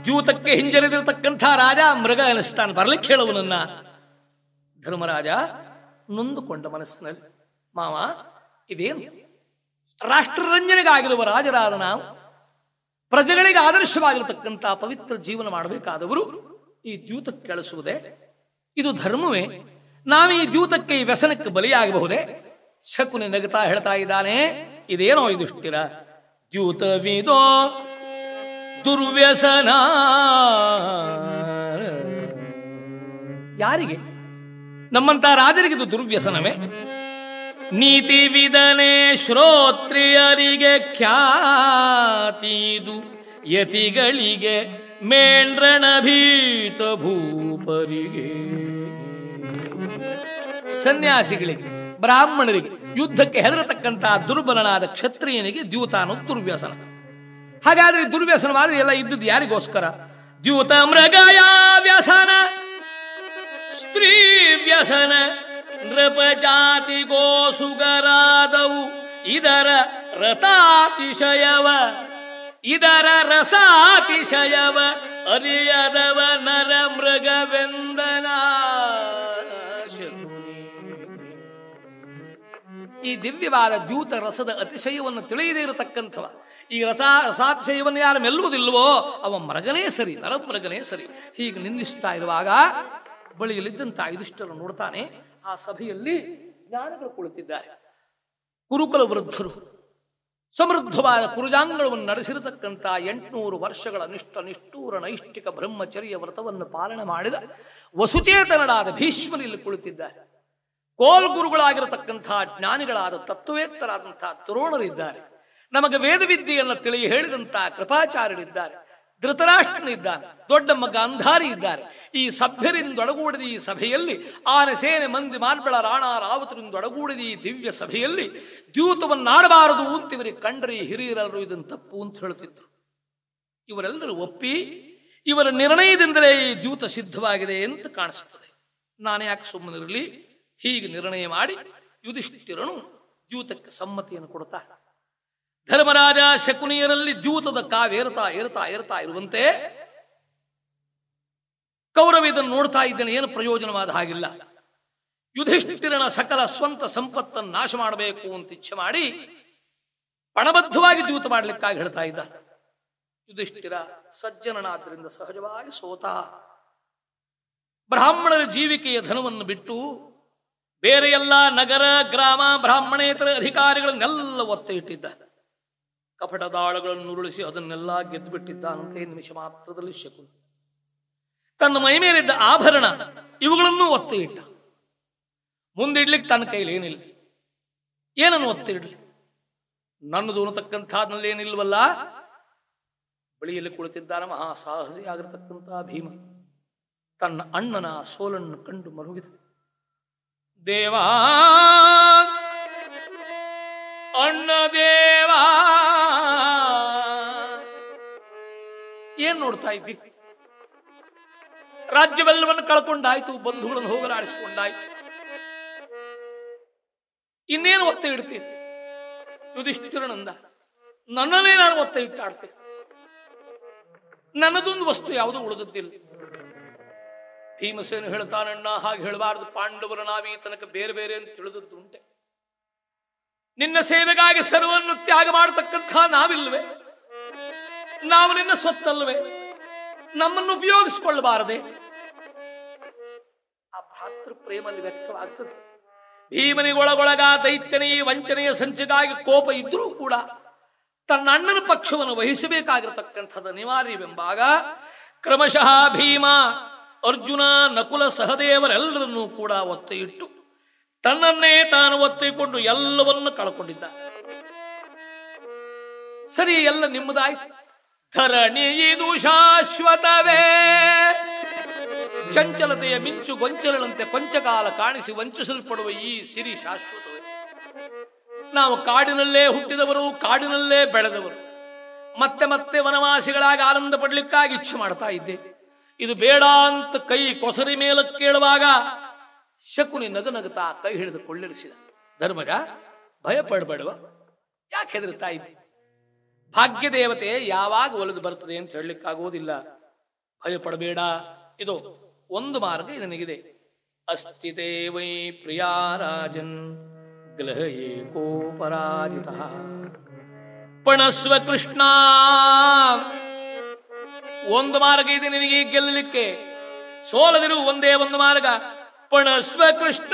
ದ್ಯೂತಕ್ಕೆ ಹಿಂಜರಿದಿರತಕ್ಕಂಥ ರಾಜ ಮೃಗ ಅನಿಸ್ತಾನೆ ಬರಲಿಕ್ಕೆ ಹೇಳುವನನ್ನ ಧರ್ಮರಾಜ, ನೊಂದುಕೊಂಡ ಮನಸ್ಸಿನಲ್ಲಿ, ಮಾವ, ಇದೇನು? ರಾಷ್ಟ್ರರಂಜನೆಗಾಗಿರುವ ರಾಜರಾದ ನಾವು, ಪ್ರಜೆಗಳಿಗೆ ಆದರ್ಶವಾಗಿರತಕ್ಕಂಥ ಪವಿತ್ರ ಜೀವನ ಮಾಡಬೇಕಾದವರು ಈ ದ್ಯೂತಕ್ಕೆ ಕೇಳಿಸುವುದೇ, ಇದು ಧರ್ಮವೇ. ನಾವು ಈ ದ್ಯೂತಕ್ಕೆ ಈ ವ್ಯಸನಕ್ಕೆ ಬಲಿಯಾಗಬಹುದೇ? ಶಕುನಿ ನಗತಾ ಹೇಳ್ತಾ ಇದ್ದಾನೆ, ಇದೇನೋ ಇದುಷ್ಟಿರ ದ್ಯೂತವಿದೋ ದುರ್ವ್ಯಸನ. ಯಾರಿಗೆ? ನಮ್ಮಂತ ರಾಜರಿಗೆ ಇದು ದುರ್ವ್ಯಸನವೇ? ನೀತಿ ವಿಧನೆ ಶ್ರೋತ್ರಿಯರಿಗೆ ಖ್ಯಾತಿದು, ಯತಿಗಳಿಗೆ ಮೇಂಡ್ರಣ ಭೀತ ಭೂಪರಿಗೆ. ಸನ್ಯಾಸಿಗಳಿಗೆ, ಬ್ರಾಹ್ಮಣರಿಗೆ, ಯುದ್ಧಕ್ಕೆ ಹೆದರತಕ್ಕಂತಹ ದುರ್ಬಲನಾದ ಕ್ಷತ್ರಿಯನಿಗೆ ದ್ಯೂತಾನು ದುರ್ವ್ಯಸನ. ಹಾಗಾದ್ರೆ ಈ ದುರ್ವ್ಯಸನವಾದ್ರೆ ಎಲ್ಲ ಇದ್ದದ್ದು ಯಾರಿಗೋಸ್ಕರ? ದ್ಯೂತ ಮೃಗಯ ವ್ಯಸನ, ಸ್ತ್ರೀ ವ್ಯಸನ ನೃಪ ಜಾತಿ ಗೋಸುಗರಾದವು ಇದರ ರಥಾತಿಶಯವ, ಇದರ ರಸಾತಿಶಯವ, ಅರಿಯದವ ನರ ಮೃಗವೆಂದನ. ಈ ದಿವ್ಯವಾದ ದ್ಯೂತ ರಸದ ಅತಿಶಯವನ್ನು ತಿಳಿಯದೇ ಇರತಕ್ಕಂಥವ. ಈ ರಸ ರಸಾತಿಶಯವನ್ನು ಯಾರು ಮೆಲ್ಲುವುದಿಲ್ವೋ ಅವ ಮರಗನೇ ಸರಿ ನರಮರಗನೇ ಸರಿ. ಹೀಗೆ ನಿಂದಿಸ್ತಾ ಇರುವಾಗ ಬಳಿಯಲ್ಲಿದ್ದಂಥ ಯುಧಿಷ್ಠರು ನೋಡ್ತಾನೆ, ಆ ಸಭೆಯಲ್ಲಿ ಜ್ಞಾನಗಳು ಕುಳಿತಿದ್ದಾರೆ. ಕುರುಕುಲ ವೃದ್ಧರು, ಸಮೃದ್ಧವಾದ ಕುರುಜಾಂಗಣವನ್ನು ನಡೆಸಿರತಕ್ಕಂಥ ಎಂಟುನೂರು ವರ್ಷಗಳ ನಿಷ್ಠ ನಿಷ್ಠೂರ ನೈಷ್ಠಿಕ ಬ್ರಹ್ಮಚರ್ಯ ವ್ರತವನ್ನು ಪಾಲನೆ ಮಾಡಿದ ವಸುಚೇತನರಾದ ಭೀಷ್ಮನಲ್ಲಿ ಕುಳಿತಿದ್ದಾರೆ. ಕೋಲ್ಗುರುಗಳಾಗಿರತಕ್ಕಂಥ ಜ್ಞಾನಿಗಳಾದ ತತ್ವವೇತ್ತರಾದಂತಹ ದ್ರೋಣರಿದ್ದಾರೆ ನಮಗೆ ವೇದವಿದ್ಯೆಯನ್ನು ತಿಳಿ ಹೇಳಿದಂತಹ ಕೃಪಾಚಾರ್ಯರಿದ್ದಾರೆ. ಧೃತರಾಷ್ಟ್ರನಿದ್ದಾನೆ ದೊಡ್ಡ ಮಗ ಅಂಧಾರಿ ಇದ್ದಾರೆ. ಈ ಸಭ್ಯರಿಂದೊಡಗೂಡಿದ ಈ ಸಭೆಯಲ್ಲಿ ಆನೆ ಸೇನೆ ಮಂದಿ ಮಾರ್ಬಳ ರಾಣ ರಾವತರಿಂದೊಡಗೂಡಿದ ಈ ದಿವ್ಯ ಸಭೆಯಲ್ಲಿ ದ್ಯೂತವನ್ನಾಡಬಾರದು ಅಂತ ಇವರಿಗೆ ಕಂಡ್ರಿ ಹಿರಿಯರಲ್ಲರೂ ಇದನ್ನು ತಪ್ಪು ಅಂತ ಹೇಳ್ತಿದ್ರು ಇವರೆಲ್ಲರೂ ಒಪ್ಪಿ ಇವರ ನಿರ್ಣಯದಿಂದಲೇ ಈ ದ್ಯೂತ ಸಿದ್ಧವಾಗಿದೆ ಅಂತ ಕಾಣಿಸುತ್ತದೆ. ನಾನು ಯಾಕೆ ಸುಮ್ಮನಿರಲಿ? ಹೀಗೆ ನಿರ್ಣಯ ಮಾಡಿ ಯುಧಿಷ್ಠಿರನು ದ್ಯೂತಕ್ಕೆ ಸಮ್ಮತಿಯನ್ನು ಕೊಡ್ತಾರೆ ಧರ್ಮರಾಜ ಶಕುನಿಯರಲ್ಲಿ ದ್ಯೂತದ ಕಾವೇರ್ತಾ ಏರ್ತಾ ಏರ್ತಾ ಇರುವಂತೆ ಕೌರವ ಇದನ್ನು ನೋಡ್ತಾ ಇದ್ದೇನೆ, ಏನು ಪ್ರಯೋಜನವಾದ ಹಾಗಿಲ್ಲ. ಯುಧಿಷ್ಠಿರನ ಸಕಲ ಸ್ವಂತ ಸಂಪತ್ತನ್ನು ನಾಶ ಮಾಡಬೇಕು ಅಂತ ಇಚ್ಛೆ ಮಾಡಿ ಪಣಬದ್ಧವಾಗಿ ದ್ಯೂತ ಮಾಡಲಿಕ್ಕಾಗಿ ಹೇಳ್ತಾ ಇದ್ದ. ಯುಧಿಷ್ಠಿರ ಸಜ್ಜನನಾದ್ರಿಂದ ಸಹಜವಾಗಿ ಸೋತ. ಬ್ರಾಹ್ಮಣರ ಜೀವಿಕೆಯ ಧನವನ್ನು ಬಿಟ್ಟು ಬೇರೆ ಎಲ್ಲ ನಗರ, ಗ್ರಾಮ, ಬ್ರಾಹ್ಮಣೇತರ ಅಧಿಕಾರಿಗಳನ್ನೆಲ್ಲ ಒತ್ತೆ ಇಟ್ಟಿದ್ದ ಕಪಟ ದಾಳಗಳನ್ನು ಉರುಳಿಸಿ ಅದನ್ನೆಲ್ಲ ಗೆದ್ದು ಬಿಟ್ಟಿದ್ದಾನಂತೆ ನಿಮಿಷ ಮಾತ್ರದಲ್ಲಿ ಶಕುನ. ತನ್ನ ಮೈ ಮೇಲಿದ್ದ ಆಭರಣ ಇವುಗಳನ್ನೂ ಒತ್ತಿ ಇಟ್ಟ ಮುಂದಿಡ್ಲಿಕ್ಕೆ ತನ್ನ ಕೈಲಿ ಏನಿಲ್ಲ ಏನನ್ನು ಒತ್ತಿ ಇಡ್ಲಿ ನನ್ನದು ಅನ್ನತಕ್ಕಂಥದ್ನಲ್ಲಿ ಏನಿಲ್ವಲ್ಲ? ಬಳಿಯಲ್ಲಿ ಕುಳಿತಿದ್ದಾನ ಮಹಾ ಸಾಹಸಿ ಆಗಿರತಕ್ಕಂತಹ ಭೀಮ. ತನ್ನ ಅಣ್ಣನ ಸೋಲನ್ನು ಕಂಡು ಮರುಗಿದ. ದೇವಾ ಅಣ್ಣ ದೇವಾ. ಏನ್ ನೋಡ್ತಾ ಇದ್ದಿ? ರಾಜ್ಯವೆಲ್ಲವನ್ನು ಕಳ್ಕೊಂಡಾಯ್ತು, ಬಂಧುಗಳನ್ನು ಹೋಗಲಾಡಿಸಿಕೊಂಡಾಯ್ತು. ಇನ್ನೇನು ಒತ್ತೆ ಇಡ್ತೀನಿ ಯುಧಿಷ್ಠಿರನಂದ, ನನ್ನನ್ನೇ ನಾನು ಒತ್ತೆ ಇಟ್ಟಾಡ್ತೇನೆ ನನ್ನದೊಂದು ವಸ್ತು ಯಾವುದು ಉಳಿದದ್ದಿಲ್ಲ. ಭೀಮಸೇನು ಹೇಳ್ತಾನಣ್ಣ, ಹಾಗೆ ಹೇಳಬಾರದು, ಪಾಂಡವರ ನಾವೀ ತನಕ ಬೇರೆ ಬೇರೆ ಅಂತ ತಿಳಿದದ್ದು ಉಂಟೆ ನಿನ್ನ ಸೇವೆಗಾಗಿ ಸರ್ವನ್ನು ತ್ಯಾಗ ಮಾಡತಕ್ಕಂಥ ನಾವಿಲ್ವೇ? ನಾವು ನಿನ್ನ ಸ್ವತ್ತಲ್ವೇ? ನಮ್ಮನ್ನು ಉಪಯೋಗಿಸಿಕೊಳ್ಳಬಾರದೆ? ಆ ಭ್ರಾತೃ ಪ್ರೇಮಲ್ಲಿ ವ್ಯಕ್ತವಾಗ್ತದೆ. ಭೀಮನಿಗೊಳಗೊಳಗ ದೈತ್ಯನೇ, ವಂಚನೆಯ ಸಂಚಿಗಾಗಿ ಕೋಪ ಇದ್ರೂ ಕೂಡ ತನ್ನ ಅಣ್ಣನ ಪಕ್ಷವನ್ನು ವಹಿಸಬೇಕಾಗಿರತಕ್ಕಂಥದ್ದು ಅನಿವಾರ್ಯವೆಂಬಾಗ ಕ್ರಮಶಃ ಭೀಮ, ಅರ್ಜುನ, ನಕುಲ ಸಹದೇವರೆಲ್ಲರನ್ನೂ ಕೂಡ ಒತ್ತೆ ಇಟ್ಟು ತನ್ನನ್ನೇ ತಾನು ಒತ್ತಿಕೊಂಡು ಎಲ್ಲವನ್ನು ಕಳ್ಕೊಂಡಿದ್ದ. ಸರಿ, ಎಲ್ಲ ನಿಮ್ಮದಾಯ್ತು. ಧರಣಿ ಇದು ಶಾಶ್ವತವೇ. ಚಂಚಲತೆಯ ಮಿಂಚು ಗೊಂಚಲಂತೆ ಕೊಂಚಕಾಲ ಕಾಣಿಸಿ ವಂಚಿಸಲ್ಪಡುವ ಈ ಸಿರಿ ಶಾಶ್ವತವೇ. ನಾವು ಕಾಡಿನಲ್ಲೇ ಹುಟ್ಟಿದವರು, ಕಾಡಿನಲ್ಲೇ ಬೆಳೆದವರು. ಮತ್ತೆ ಮತ್ತೆ ವನವಾಸಿಗಳಾಗಿ ಆನಂದ ಪಡಲಿಕ್ಕಾಗಿ ಇಚ್ಛೆ ಮಾಡ್ತಾ ಇದ್ದೆ. ಇದು ಬೇಡ ಅಂತ ಕೈ ಕೊಸರಿ ಮೇಲೆ ಕೇಳುವಾಗ ಶಕುನಿ ನಗು ನಗುತ್ತಾ ಕೈ ಹಿಡಿದು ಕೊಳ್ಳಿರಿಸಿದ ಧರ್ಮಜ ಭಯ ಪಡಬೇಡುವ ಯಾಕೆ ಹೆದರುತ್ತಾ ಇದ್ದೆ? ಭಾಗ್ಯ ದೇವತೆ ಯಾವಾಗ ಒಲಿದು ಬರ್ತದೆ ಅಂತ ಹೇಳಲಿಕ್ಕಾಗುವುದಿಲ್ಲ. ಭಯ ಪಡಬೇಡ ಇದು ಒಂದು ಮಾರ್ಗ ಇದನಿಗಿದೆ. ಅಸ್ಥಿತೇ ವೈ ಪ್ರಿಯಾ ರಾಜನ್ ಗ್ರಹ ಏಕೋಪರಾಜಿತ ಪಣಸ್ವ ಕೃಷ್ಣ. ಒಂದು ಮಾರ್ಗ ಇದೆ ನಿನಗೆ ಗೆಲ್ಲಲಿಕ್ಕೆ. ಸೋಲದಿರು ಒಂದೇ ಒಂದು ಮಾರ್ಗ. ಪಣಸ್ವ ಕೃಷ್ಣ.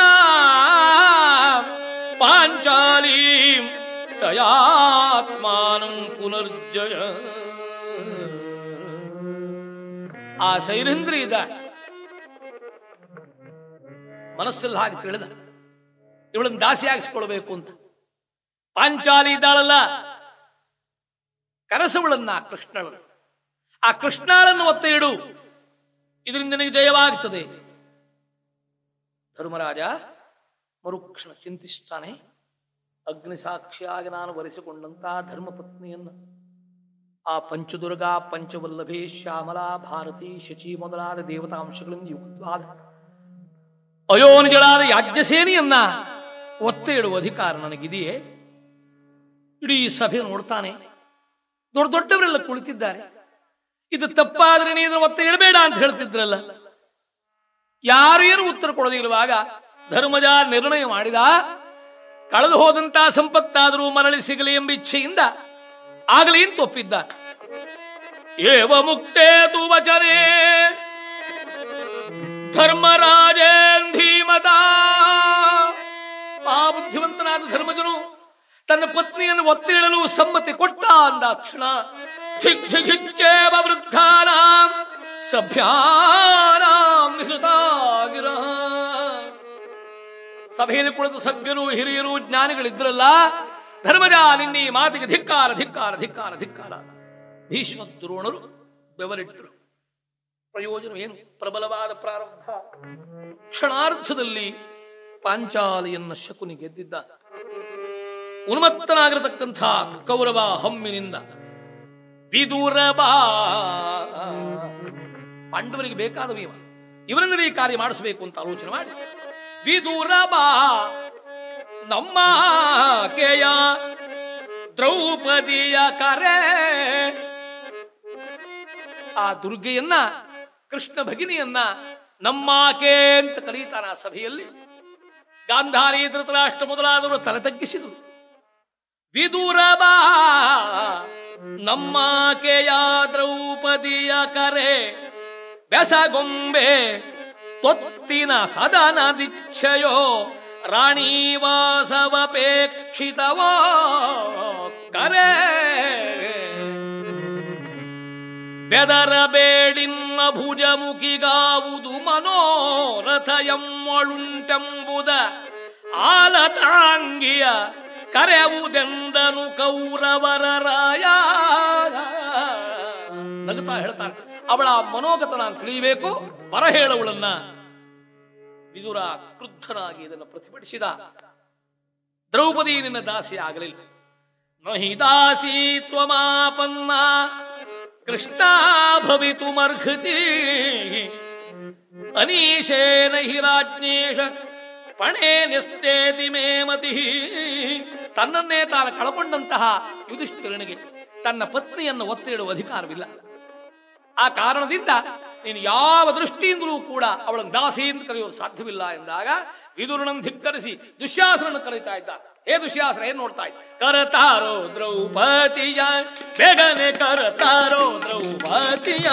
ಪಾಂಚಾಲಿ ತಯಾತ್ಮಾನಂ ಪುನರ್ಜಯ. ಆ ಸೈರೇಂದ್ರ ಇದ ಮನಸ್ಸಲ್ಲಿ ಹಾಗೆ ತಿಳಿದ. ಇವಳನ್ನು ದಾಸಿಯಾಗಿಸ್ಕೊಳ್ಬೇಕು ಅಂತ. ಪಾಂಚಾಲಿ ಇದ್ದಾಳಲ್ಲ. ಕರಸವಳನ್ನ ಕೃಷ್ಣಳನ್ನು ಆ ಕೃಷ್ಣಾಳನ್ನು ಒತ್ತೆ ಇಡು. ಇದರಿಂದ ನಿನಗೆ ಜಯವಾಗುತ್ತದೆ ಧರ್ಮರಾಜ, ಮರುಕ್ಷಣ ಚಿಂತಿಸ್ತಾನೆ. ಅಗ್ನಿ ಸಾಕ್ಷಿಯಾಗಿ ನಾನು ವರೆಸಿಕೊಂಡಂತಹ ಧರ್ಮಪತ್ನಿಯನ್ನು. ಆ ಪಂಚದುರ್ಗಾ, ಪಂಚವಲ್ಲಭೆ, ಶ್ಯಾಮಲಾ, ಭಾರತಿ, ಶಚಿ ಮೊದಲಾದ ದೇವತಾಂಶಗಳಿಂದ ಯುಕ್ತವಾದ ಅಯೋನಿಜಳಾದ ಯಾಜ್ಞಸೇನಿಯನ್ನ ಒತ್ತೆ ಇಡುವ ಅಧಿಕಾರ ನನಗಿದೆಯೇ? ಇಡೀ ಸಭೆ ನೋಡ್ತಾನೆ. ದೊಡ್ಡ ದೊಡ್ಡವರೆಲ್ಲ ಕುಳಿತಿದ್ದಾರೆ. ಇದು ತಪ್ಪಾದ್ರೆ ನೀನು ಒತ್ತೆ ಇಡಬೇಡ ಅಂತ ಹೇಳ್ತಿದ್ರಲ್ಲ. ಯಾರು ಏನು ಉತ್ತರ ಕೊಡೋದಿಲ್ವಾಗ ಧರ್ಮಜ ನಿರ್ಣಯ ಮಾಡಿದ, ಕಳೆದು ಹೋದಂತ ಸಂಪತ್ತಾದರೂ ಮರಳಿ ಸಿಗಲಿ ಎಂಬ ಇಚ್ಛೆಯಿಂದ ಆಗಲಿ ಅಂತ ಒಪ್ಪಿದ್ದ. ಏವ ಮುಕ್ತೇ ತು ವಚನೆ. ಧರ್ಮರಾಜೇನ್ ಧೀಮತ ಆ ಬುದ್ಧಿವಂತನಾದ ಧರ್ಮಜನು ತನ್ನ ಪತ್ನಿಯನ್ನು ಒತ್ತಿಡಲು ಸಮ್ಮತಿ ಕೊಟ್ಟ ಅಂದಾಕ್ಷಣ ದಿಗ್ಧಿಗಿಚ್ಚೇವ ವೃದ್ಧಾನಾಂ. ಸಭ್ಯಾನಾಂ ನಿಸೃತಾಗಿರ ಸಭೆಯಲ್ಲಿ ಕುಳಿತು ಸಭ್ಯರು ಹಿರಿಯರು ಜ್ಞಾನಿಗಳಿದ್ರಲ್ಲ ಧರ್ಮಜ ನಿನ್ನ ಮಾತಿಗೆ ಧಿಕ್ಕಾರ ಧಿಕ್ಕಾರ ಧಿಕ್ಕಾರ ಧಿಕ್ಕಾರ. ಭೀಷ್ಮ ದ್ರೋಣರು ಬೆವರಿಟ್ಟರು. ಪ್ರಯೋಜನ ಏನು? ಪ್ರಬಲವಾದ ಪ್ರಾರಂಭ. ಕ್ಷಣಾರ್ಧದಲ್ಲಿ ಪಾಂಚಾಲಿಯನ್ನ ಶಕುನಿ ಗೆದ್ದಿದ್ದ. ಉನ್ಮತ್ತನಾಗಿರತಕ್ಕಂಥ ಕೌರವ ಹಮ್ಮಿನಿಂದ. ವಿದೂರಬಾ ಪಾಂಡವರಿಗೆ ಬೇಕಾದ ಭೀಮ ಇವರನ್ನೇ ಈ ಕಾರ್ಯ ಮಾಡಿಸಬೇಕು ಅಂತ ಆಲೋಚನೆ ಮಾಡಿ. ವಿದೂರಬಾ ನಮ್ಮ ಕೇಯ ದ್ರೌಪದಿಯ ಕರೆ. ಆ ದುರ್ಗೆಯನ್ನ, ಕೃಷ್ಣ ಭಗಿನಿಯನ್ನ ನಮ್ಮಾಕೆ ಅಂತ ಕರೀತಾರ ಸಭೆಯಲ್ಲಿ. ಗಾಂಧಾರಿ ಧೃತರಾಷ್ಟ್ರ ಮೊದಲಾದವರು ತಲೆ ತಗ್ಗಿಸಿದರು. ವಿದೂರಬಾ ನಮ್ಮಾಕೆಯ ದ್ರೌಪದಿಯ ಕರೆ. ಬೆಸಗೊಂಬೆ ತೊತ್ತಿನ ರಾಣಿ ವಾಸವಪೇಕ್ಷಿತವಾ, ಕರೆ. ಬೆದರಬೇಡಿನ್ನ ಭುಜಮುಖಿಗಾವುದು ಮನೋರಥ ಎಮ್ಮಳುಂಟೆಂಬುದ ಆಲತಾಂಗಿಯ ಕರೆವುದೆಂದನು ಕೌರವರ ರಾಯ. ನಗುತ್ತಾ ಹೇಳ್ತಾರೆ. ಅವಳ ಮನೋಗತ ನಾನು ತಿಳಿಯಬೇಕು. ಬರ ಹೇಳವಳನ್ನ ವಿದುರ ಕ್ರುದ್ಧನಾಗಿ ಇದನ್ನು ಪ್ರತಿಭಟಿಸಿದ. ದ್ರೌಪದಿ ನಿನ್ನ ದಾಸಿ ಆಗಲಿಲ್ಲ. ನಹಿ ದಾಸಿ ತ್ವಮಾಪನ್ನ ಕೃಷ್ಣ ಭವಿತುಮರ್ಹತಿ ಅನೀಶೇನ ಹಿ ರಾಜ್ಞೇಶ ಪಣೆ ನಿಸ್ತೇತಿ ಮೇ ಮತಿ. ತನ್ನನ್ನೇ ತಾನು ಕಳಕೊಂಡಂತಹ ಯುಧಿಷ್ಠಿರನಿಗೆ ತನ್ನ ಪತ್ನಿಯನ್ನು ಒತ್ತಿಡುವ ಅಧಿಕಾರವಿಲ್ಲ. ಆ ಕಾರಣದಿಂದ ನೀನು ಯಾವ ದೃಷ್ಟಿಯಿಂದಲೂ ಕೂಡ ಅವಳನ್ನು ದಾಸಿ ಎಂದು ಕರೆಯೋದು ಸಾಧ್ಯವಿಲ್ಲ ಎಂದಾಗ ವಿದುರನನ್ನು ಧಿಕ್ಕರಿಸಿ ದುಶ್ಯಾಸನನ್ನು ಕರೀತಾ ಇದ್ದ. ಹೇ ದುಶ್ಯಾಸನ, ಏನ್ ನೋಡ್ತಾ ಇದ್ದ? ಕರತಾರೋ ದ್ರೌಪದಿಯ, ಬೇಗನೆ ಕರತಾರೋ ದ್ರೌಪದಿಯ.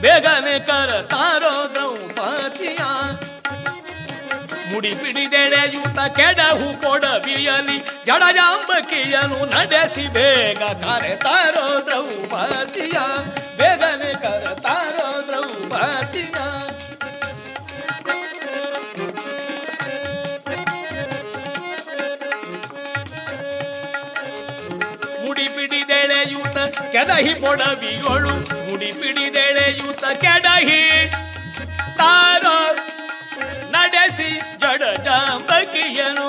ಬೇಗನೆ ಕರತಾರೋ ದ್ರೌಪದಿಯ ಮುಡಿ ಪಿಡಿದೆಳೆಯೂತ ಕೆಡಹು ಕೊಡವಿಯಲಿ. ಜಡಜಾಂಬಕಿಯನು ನಡೆಸಿ ಬೇಗ ಕರೆತಾರೋ ದ್ರೌಪದಿಯ. ಬೇಗನೆ ಕರೆತಾರೋ ದ್ರೌಪದಿಯ. ಮುಡಿ ಪಿಡಿದೆಳೆಯೂತ ಕೆಡಹಿ ಕೊಡವಿಯೊಳು. ಮುಡಿ ಪಿಡಿದೆಳೆಯೂತ ಕೆಡಹಿ. ತಾರೋ ನಡೆಸಿ ಜಡ ಜಾಂಬಕಿಯನು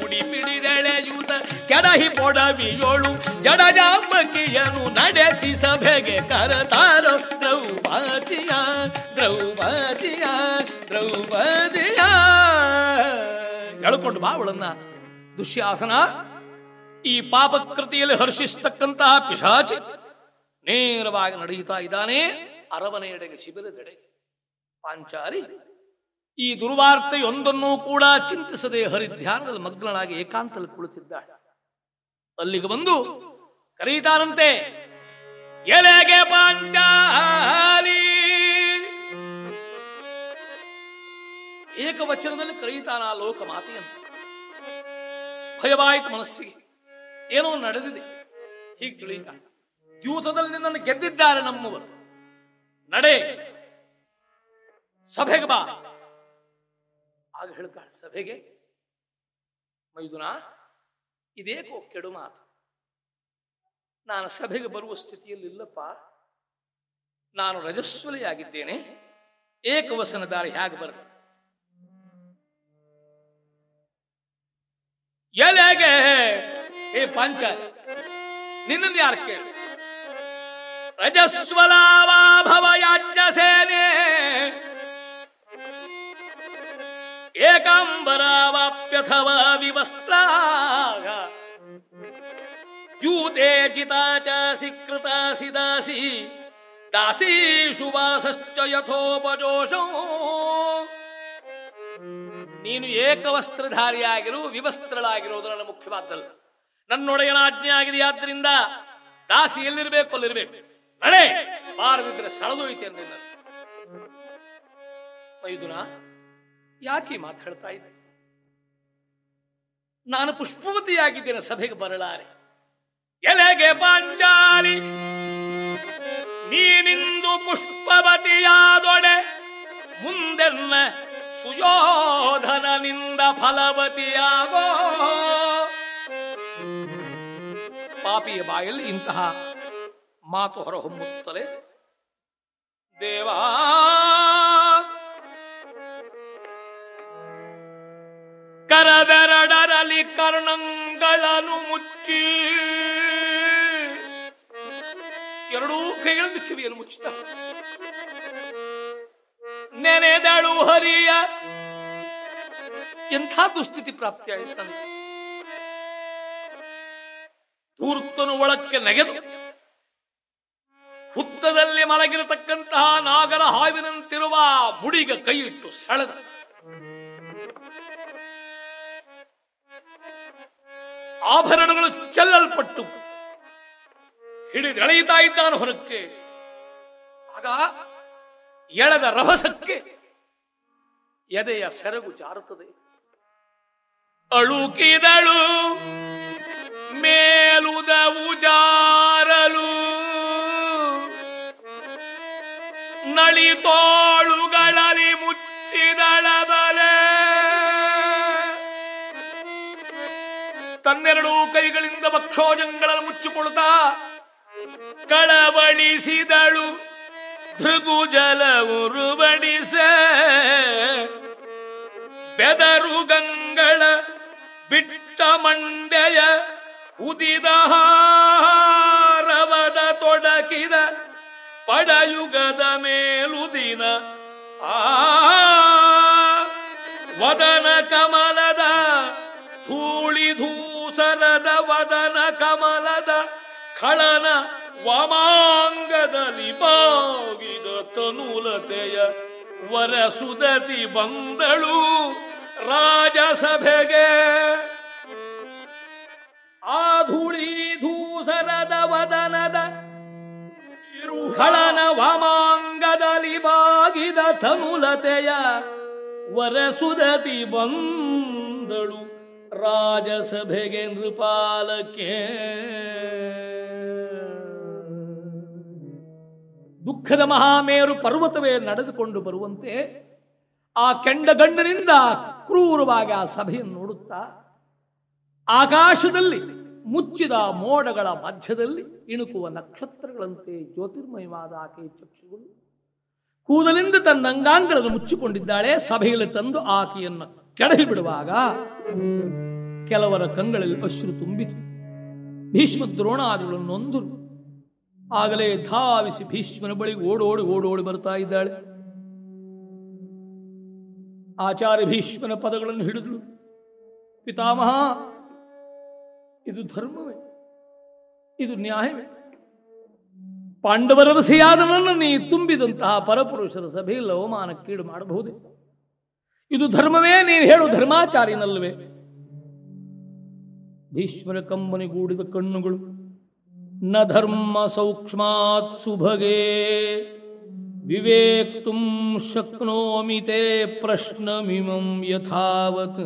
ಮುಡಿ ಪಿಡಿದೆಳೆಯೂತ ಕೆಡಹಿ ಪೊಡವಿಯೋಳು ಜಡ ಜಾಂಬಕಿಯನು ನಡೆಸಿ ಸಭೆಗೆ ಕರತಾರ ದ್ರೌಪದಿಯ ದ್ರೌಪದಿಯ ದ್ರೌಪದಿಯ. ಎಳ್ಕೊಂಡು ಬಾ ಅವಳನ್ನ. ದುಶ್ಯಾಸನ, ಈ ಪಾಪಕೃತಿಯಲ್ಲಿ ಹರ್ಷಿಸ್ತಕ್ಕಂತಹ ಪಿಶಾಚಿ ನೇರವಾಗಿ ನಡೆಯುತ್ತಾ ಇದ್ದಾನೆ. ಅರಮನೆಯೆಡೆಗೆ ಶಿಬಿರದೆಡೆಗೆ ಪಾಂಚಾಲಿ ಈ ದುರ್ವಾರ್ತೆಯೊಂದನ್ನೂ ಕೂಡ ಚಿಂತಿಸದೆ ಹರಿಧ್ಯಾನದಲ್ಲಿ ಮಗ್ನಳಾಗಿ ಏಕಾಂತಲ್ಲಿ ಕುಳಿತಿದ್ದಾಳೆ. ಅಲ್ಲಿಗೆ ಬಂದು ಕರೀತಾನಂತೆ, ಎಲೆಗೆ ಪಾಂಚಾಲಿ ಏಕವಚನದಲ್ಲಿ ಕರೀತಾನ ಲೋಕ ಮಾತೆಯನ್ನು ಭಯವಾಯಿತು ಮನಸ್ಸಿಗೆ. ಏನೋ ನಡೆದಿದೆ. ಹೀಗೆ ತಿಳಿಯುತ್ತ, ದ್ಯೂತದಲ್ಲಿ ನಿನ್ನನ್ನು ಗೆದ್ದಿದ್ದಾರೆ ನಮ್ಮವರು. ನಡೆ ಸಭೆಗೆ ಬಾ. ಆಗ ಹೇಳ್ತಾಳೆ, ಸಭೆಗೆ? ಮೈದುನ ಇದೇಕೋ ಕೆಡು ಮಾತು. ನಾನು ಸಭೆಗೆ ಬರುವ ಸ್ಥಿತಿಯಲ್ಲಿಲ್ಲಪ್ಪ ನಾನು ರಜಸ್ವಲಿಯಾಗಿದ್ದೇನೆ. ಏಕವಸನದಾರಿ ಹೇಗೆ ಬರಲಿ? ಎಲೆಗೆ, ಏ ಪಂಚ ನಿನ್ನನ್ನು ಯಾರು ಕೇಳಿ? ರಜಸ್ವಲಾವಾ ಭವ ಯಾಜ್ಞ ಸೇನೆ ಏಕಾಂಬರಾವಾಪ್ಯಥವಾ ವಿವಸ್ತ್ರಾಗ ಯೂತೆ ಚಿತಾಚಾಸಿ ಕೃತಾಸಿ ದಾಸಿ. ದಾಸೀಷು ವಾಸಶ್ಚ ಯಥೋಪಜೋಷೋ. ನೀನು ಏಕವಸ್ತ್ರಧಾರಿಯಾಗಿರು, ವಿವಸ್ತ್ರಳಾಗಿರುವುದು ನನ್ನ ಮುಖ್ಯವಾದ್ದಲ್ಲ. ನನ್ನೊಡೆಯನ ಆಜ್ಞೆ ಆಗಿದೆಯಾದ್ರಿಂದ ದಾಸಿ ಎಲ್ಲಿರ್ಬೇಕು, ಅಲ್ಲಿರ್ಬೇಕು. ನಡೆ ಬಾರದಿದ್ರೆ ಸಳದೋಯ್ತೆ ಅಂದ ಮೈದುನ ಯಾಕೆ ಮಾತಾಡ್ತಾ ಇದ್ದೆ? ನಾನು ಪುಷ್ಪವತಿಯಾಗಿದ್ದೇನೆ, ಸಭೆಗೆ ಬರಲಾರೆ. ಎಲೆಗೆ ಪಾಂಚಾಲಿ ನೀನಿಂದು ಪುಷ್ಪವತಿಯಾದೊಡೆ, ಮುಂದೆನ್ನ ಸುಯೋಧನನಿಂದ ಫಲವತಿಯಾಗೋ. ಪಾಪಿಯ ಬಾಯಲ್ಲಿ ಇಂತಹ ಮಾತು ಹೊರಹೊಮ್ಮುತ್ತಲೇ, ದೇವಾ ಕರದೆರಡರಲಿ ಕರ್ಣಂಗಳನ್ನು ಮುಚ್ಚಿ. ಎರಡೂ ಕೈಗಳಿಂದ ಕಿವಿಯನ್ನು ಮುಚ್ಚುತ್ತ ನೆನೆದಳು ಹರಿಯ. ಎಂಥ ದುಸ್ಥಿತಿ ಪ್ರಾಪ್ತಿಯಾಯಿತು ನನಗೆ ಧೂರ್ತನು ಒಳಕ್ಕೆ ನೆಗೆದು. ಹುತ್ತದಲ್ಲಿ ಮಲಗಿರತಕ್ಕಂತಹ ನಾಗರ ಹಾವಿನಂತಿರುವ ಮುಡಿಗ ಕೈಯಿಟ್ಟು ಸೆಳೆದ. ಆಭರಣಗಳು ಚೆಲ್ಲಲ್ಪಟ್ಟು ಹಿಡಿದೆಳೆಯುತ್ತಾ ಇದ್ದಾನು ಹೊರಕ್ಕೆ. ಆಗ ಎಳೆದ ರಭಸಕ್ಕೆ ಎದೆಯ ಸೆರಗು ಜಾರುತ್ತದೆ. ಅಳುಕಿದಳು, ಮೇಲುದವು ಜಾರಲು ನಳಿತೋಳುಗಳಲ್ಲಿ ತನ್ನೆರಡೂ ಕೈಗಳಿಂದ ವಕ್ಷೋಜಗಳನ್ನು ಮುಚ್ಚಿಕೊಳ್ತಾ ಕಳವಳಿಸಿದಳು ಭೃಗು ಜಲವುರುಬಡಿಸ ಬೆದರು ಗಂಗಳ ಬಿಟ್ಟ ಮಂಡೆಯ ಉದಿದ ಹಾರವದ ತೊಡಕಿದ ಪಡಯುಗದ ಮೇಲುದಿನ. ಆ ವದನ ಕಮಲದ ಖಳನ ವಾಮಾಂಗದಲ್ಲಿ ಬಾಗಿದ ತನುಲತೆಯ ವರಸುದತಿ ಬಂದಳು ರಾಜಸಭೆಗೆ. ಆಧುಳಿ ಧೂಳಿ ಧೂಸರದ ವದನದ ಖಳನ ವಾಮಾಂಗದಲ್ಲಿ ಬಾಗಿದ ತನುಲತೆಯ ವರ ಸುದತಿ ಬಂದಳು. ರಾಜಸಭೆಗೆ ನೃಪಾಲಕ್ಕೆ. ದುಃಖದ ಮಹಾಮೇರು ಪರ್ವತವೇ ನಡೆದುಕೊಂಡು ಬರುವಂತೆ ಆ ಕೆಂಡಗಂಡನಿಂದ ಕ್ರೂರವಾಗಿ ಆ ಸಭೆಯನ್ನು ನೋಡುತ್ತಾ ಆಕಾಶದಲ್ಲಿ ಮುಚ್ಚಿದ ಮೋಡಗಳ ಮಧ್ಯದಲ್ಲಿ ಇಣುಕುವ ನಕ್ಷತ್ರಗಳಂತೆ ಜ್ಯೋತಿರ್ಮಯವಾದ ಆಕೆಯ ಚಕ್ಷುಗಳು. ಕೂದಲಿಂದ ತನ್ನ ಅಂಗಾಂಗಗಳನ್ನು ಮುಚ್ಚಿಕೊಂಡಿದ್ದಾಳೆ. ಸಭೆಯಲ್ಲಿ ತಂದು ಆಕೆಯನ್ನು ಕೆಡಹಿ ಬಿಡುವಾಗ ಕೆಲವರ ಕಂಗಳಲ್ಲಿ ಅಶ್ರು ತುಂಬಿತು. ಭೀಷ್ಮ ದ್ರೋಣಾದಿಗಳನ್ನು ನೊಂದರು. ಆಗಲೇ ಧಾವಿಸಿ ಭೀಷ್ಮನ ಬಳಿ ಓಡೋಡಿ ಓಡೋಡಿ ಬರ್ತಾ ಇದ್ದಾಳೆ. ಆಚಾರ್ಯ ಭೀಷ್ಮನ ಪದಗಳನ್ನು ಹಿಡಿದಳು ಪಿತಾಮಹ, ಇದು ಧರ್ಮವೇ, ಇದು ನ್ಯಾಯವೇ? ಪಾಂಡವರ ರಸಿಯಾದನನ್ನು ನೀ ತುಂಬಿದಂತಹ ಪರಪುರುಷರ ಸಭೆಯಲ್ಲಿ ಅವಮಾನಕ್ಕೀಡು ಮಾಡಬಹುದೇ? ಇದು ಧರ್ಮವೇ, ನೀನು ಹೇಳು ಧರ್ಮಾಚಾರಿನಲ್ವೇ ಭೀಷ್ಮರ ಕಂಬನಿಗೂಡಿದ ಕಣ್ಣುಗಳು, ನ ಧರ್ಮ ಸೌಕ್ಷ್ಮಾತ್ ಸುಭಗೆ. ವಿವೇಕ್ತುಂ ಶಕ್ನೋಮಿ ತೇ ಪ್ರಶ್ನಮಿಮಂ ಯಥಾವತ್.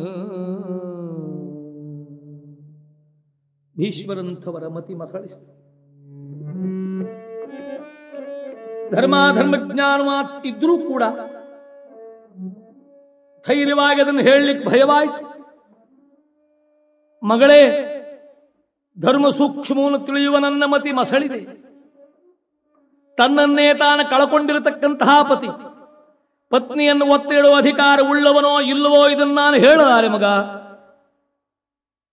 ಭೀಷ್ಮರಂಥವರ ಮತಿ ಮಸಳಿಸಿತು. ಧರ್ಮಾಧರ್ಮ ಜ್ಞಾನ ಮಾತಿದ್ರೂ ಕೂಡ ಧೈರ್ಯವಾಗಿ ಅದನ್ನು ಹೇಳಲಿಕ್ಕೆ ಭಯವಾಯಿತು. ಮಗಳೇ, ಧರ್ಮ ಸೂಕ್ಷ್ಮವನ್ನು ತಿಳಿಯುವ ನನ್ನ ಮತಿ ಮಸಳಿದೆ. ತನ್ನನ್ನೇ ತಾನು ಕಳಕೊಂಡಿರತಕ್ಕಂತಹ ಪತಿ. ಪತ್ನಿಯನ್ನು ಒತ್ತಿಡುವ ಅಧಿಕಾರ ಉಳ್ಳವನೋ ಇಲ್ಲವೋ ಇದನ್ನು ನಾನು ಹೇಳಲಾರೆ ಮಗ.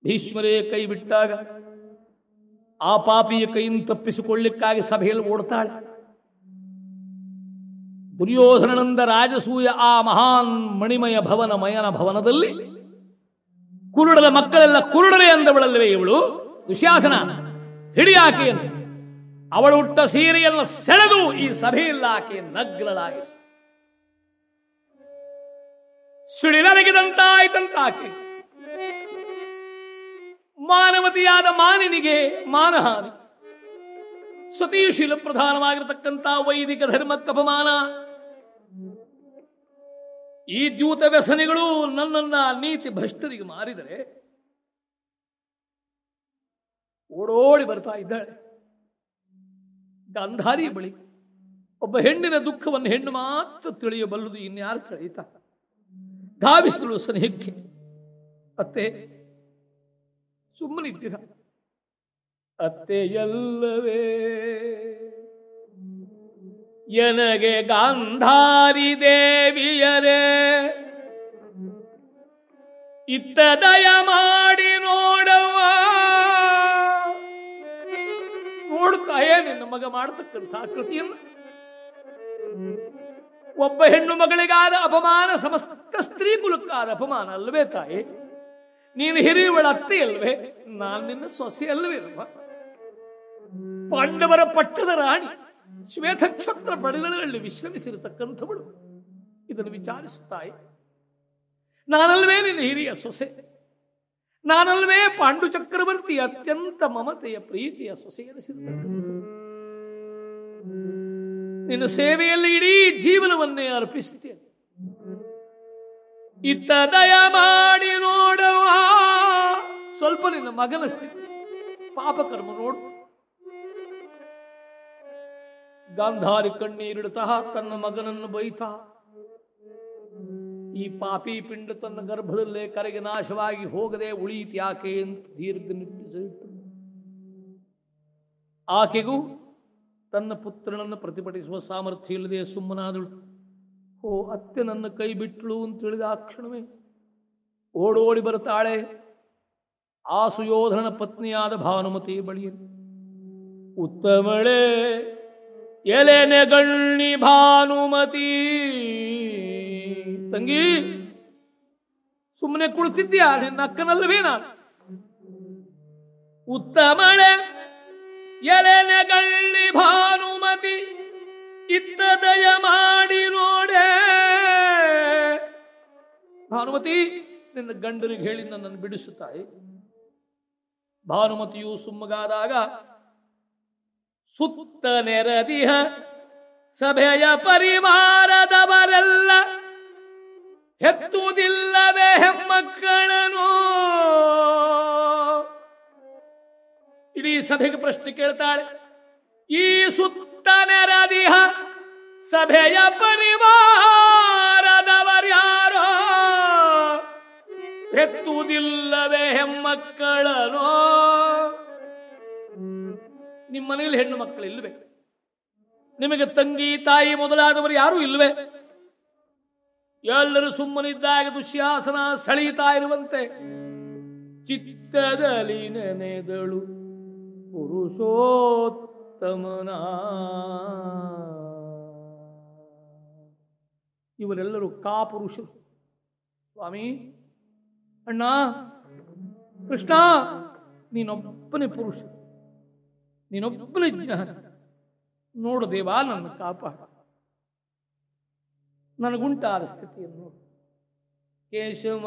ಭೀಷ್ಮರೇ ಕೈ ಬಿಟ್ಟಾಗ ಆ ಪಾಪಿಯ ಕೈಯಿಂದ ತಪ್ಪಿಸಿಕೊಳ್ಳಿಕ್ಕಾಗಿ ಸಭೆಯಲ್ಲಿ ಓಡ್ತಾಳೆ. ದುರ್ಯೋಧನನಂದ ರಾಜಸೂಯ ಆ ಮಹಾನ್ ಮಣಿಮಯ ಭವನ ಮಯನ ಭವನದಲ್ಲಿ ಕುರುಡದ ಮಕ್ಕಳೆಲ್ಲ ಕುರುಡರೇ ಅಂದವಳಲ್ಲವೇ ಇವಳು? ದುಶ್ಯಾಸನ ಹಿಡಿ ಆಕೆಯನ್ನು ಅವಳು ಹುಟ್ಟ ಸೀರೆಯನ್ನು ಸೆಳೆದು ಈ ಸಭೆಯಲ್ಲಿ ಆಕೆ ನಗ್ಗಳಾಗಿ ಸುಳಿಲರಗಿದಂತಾಯ್ತಂತ ಆಕೆ ಮಾನವತಿಯಾದ ಮಾನಿನಿಗೆ ಮಾನಹಾನಿ. ಸತೀಶೀಲ ಪ್ರಧಾನವಾಗಿರತಕ್ಕಂಥ ವೈದಿಕ ಧರ್ಮಕ್ಕೆ ಅಪಮಾನ ಈ ದ್ಯೂತ ವ್ಯಸನಿಗಳು ನನ್ನನ್ನ ನೀತಿ ಭ್ರಷ್ಟರಿಗೆ ಮಾರಿದರೆ ಓಡೋಡಿ ಬರ್ತಾ ಇದ್ದಾಳೆ. ಗಾಂಧಾರಿ ಬಳಿ ಒಬ್ಬ ಹೆಣ್ಣಿನ ದುಃಖವನ್ನು ಹೆಣ್ಣು ಮಾತ್ರ ತಿಳಿಯಬಲ್ಲದು ಇನ್ಯಾರು ತಿಳಿಯುತ್ತ ಧಾವಿಸಿದಳು ಸ್ನೇಹಕ್ಕೆ. ಅತ್ತೆ, ಸುಮ್ಮನಿದ್ದೀರ? ಅತ್ತೆಯಲ್ಲವೇ. ಎನಗೆ ಗಾಂಧಾರಿ ದೇವಿಯರೇ, ಇತ್ತ ದಯ ಮಾಡಿ ನೋಡವ್ವ. ನೋಡ್ತಾಯೇ ನಿನ್ನ ಮಗ ಮಾಡತಕ್ಕಂತಹ ಕೃತಿಯನ್ನು. ಒಬ್ಬ ಹೆಣ್ಣು ಮಗಳಿಗಾದ ಅಪಮಾನ, ಸಮಸ್ತ ಸ್ತ್ರೀ ಕುಲಕ್ಕಾದ ಅಪಮಾನ ಅಲ್ವೇ ತಾಯಿ? ನೀನು ಹಿರಿಯವಳ ಅತ್ತೆ ಅಲ್ವೇ? ನಾನು ನಿನ್ನ ಸೊಸೆ ಅಲ್ವಾ ಪಾಂಡವರ ಪಟ್ಟದ ರಾಣಿ. ಶ್ವೇತಕ್ಷತ್ರ ಪಡೆಗಳಲ್ಲಿ ವಿಶ್ರಮಿಸಿರತಕ್ಕಂಥವಳು. ಇದನ್ನು ವಿಚಾರಿಸುತ್ತಾಯಿ. ನಾನಲ್ವೇ ನಿನ್ನ ಹಿರಿಯ ಸೊಸೆ. ನಾನಲ್ವೇ ಪಾಂಡು ಚಕ್ರವರ್ತಿ ಅತ್ಯಂತ ಮಮತೆಯ ಪ್ರೀತಿಯ ಸೊಸೆ ನಿನ್ನ ಸೇವೆಯಲ್ಲಿ ಇಡೀ ಜೀವನವನ್ನೇ ಅರ್ಪಿಸುತ್ತೇನೆ. ಇತ್ತ ದಯ ಮಾಡಿ ನೋಡುವ. ಸ್ವಲ್ಪ ನಿನ್ನ ಮಗನ ಸ್ಥಿತಿ ಪಾಪಕರ್ಮ ನೋಡು. ಗಾಂಧಾರಿ ಕಣ್ಣೀರಿಡುತ್ತಾ ತನ್ನ ಮಗನನ್ನು ಬೈತಾ, ಈ ಪಾಪಿ ಪಿಂಡ ತನ್ನ ಗರ್ಭದಲ್ಲೇ ಕರೆಗೆ ನಾಶವಾಗಿ ಹೋಗದೆ ಉಳಿಯಿತು ಯಾಕೆ ಅಂತ ದೀರ್ಘ ನಿಟ್ಟಿಸಿಟ್ಟು ಆಕೆಗೂ ತನ್ನ ಪುತ್ರನನ್ನು ಪ್ರತಿಭಟಿಸುವ ಸಾಮರ್ಥ್ಯ ಇಲ್ಲದೆ ಸುಮ್ಮನಾದಳು. ಓ ಅತ್ತೆ ನನ್ನ ಕೈ ಬಿಟ್ಟಳು ಅಂತ ಹೇಳಿದ ಆ ಕ್ಷಣವೇ ಓಡೋಡಿ ಬರುತ್ತಾಳೆ ಆ ಸುಯೋಧನ ಪತ್ನಿಯಾದ ಭಾನುಮತಿ ಬಳಿಯಲ್ಲಿ. ಉತ್ತಮಳೆ ಎಲೆನೆ ಗಣ್ಣಿ ಭಾನುಮತಿ ತಂಗಿ ಸುಮ್ಮನೆ ಕುಳಿತಿದ್ದೀಯಾ ನಿನ್ನ ಅಕ್ಕನಲ್ಲವೇ ನಾನು. ಉತ್ತಮಳೆ ಎಲೆನೆ ಗಳ್ಳಿ ಭಾನುಮತಿ ಇತ್ತ ದಯ ಮಾಡಿ ನೋಡೆ. ಭಾನುಮತಿ, ನಿನ್ನ ಗಂಡರಿಗೆ ಹೇಳಿ ನನ್ನನ್ನು ಬಿಡಿಸುತ್ತಾಯಿ ಭಾನುಮತಿಯು ಸುಮ್ಮಗಾದಾಗ ಸುತ್ತ ನೆರದಿಹ ಸಭೆಯ ಪರಿವಾರದವರೆಲ್ಲ ಹೆತ್ತುವುದಿಲ್ಲವೇ ಹೆಮ್ಮಕ್ಕಳನು ಇಡೀ ಸಭೆಗೆ ಪ್ರಶ್ನೆ ಕೇಳ್ತಾಳೆ, ಈ ಸುತ್ತ ನೆರದಿಹ ಸಭೆಯ ಪರಿವಾರದವರ್ಯಾರೋ ಹೆತ್ತುವುದಿಲ್ಲವೇ ಹೆಮ್ಮಕ್ಕಳನೋ ನಿಮ್ಮ ಮನೆಯಲ್ಲಿ ಹೆಣ್ಣು ಮಕ್ಕಳು ಇಲ್ವೇ ನಿಮಗೆ ತಂಗಿ, ತಾಯಿ ಮೊದಲಾದವರು ಯಾರೂ ಇಲ್ವೇ ಎಲ್ಲರೂ ಸುಮ್ಮನಿದ್ದಾಗ ದುಶ್ಯಾಸನ ಸೆಳೀತಾ ಇರುವಂತೆ. ಚಿತ್ತದಲ್ಲಿ ನೆನೆದಳು ಪುರುಷೋತ್ತಮನ. ಇವರೆಲ್ಲರೂ ಕಾ ಪುರುಷರು ಸ್ವಾಮಿ, ಅಣ್ಣ, ಕೃಷ್ಣ, ನೀನೊಬ್ಬನೇ ಪುರುಷ. ನೀನೊಬ್ಬನೇ ನೋಡು ದೇವ, ನನ್ನ ಕಾಪಾಡ. ನನಗುಂಟಾದ ಸ್ಥಿತಿಯನ್ನು ನೋಡು. ಕೇಶವ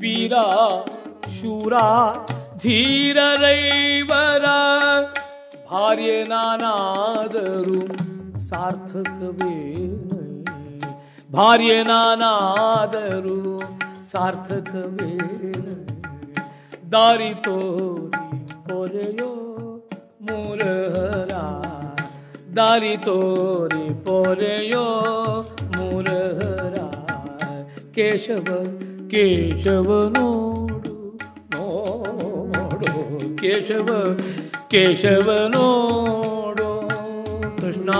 ವೀರ, ಶೂರ ಧೀರರೈವರ ಭಾರ್ಯ ನಾನಾದರೂ ಸಾರ್ಥಕವೇ. ಭಾರ್ಯ ನಾನಾದರೂ ಸಾರ್ಥಕವೇ ದಾರಿ ತೋರಿ ಪೊರೆಯೋ ಮೂರಹರ ದಾರಿ ತೋರಿ ಪೊರೆಯೋ ಮೂರಹರ ಕೇಶವ ಕೇಶವ ನೋಡು ನೋಡು. ಕೇಶವ ಕೇಶವ ನೋಡು. ಕೃಷ್ಣ,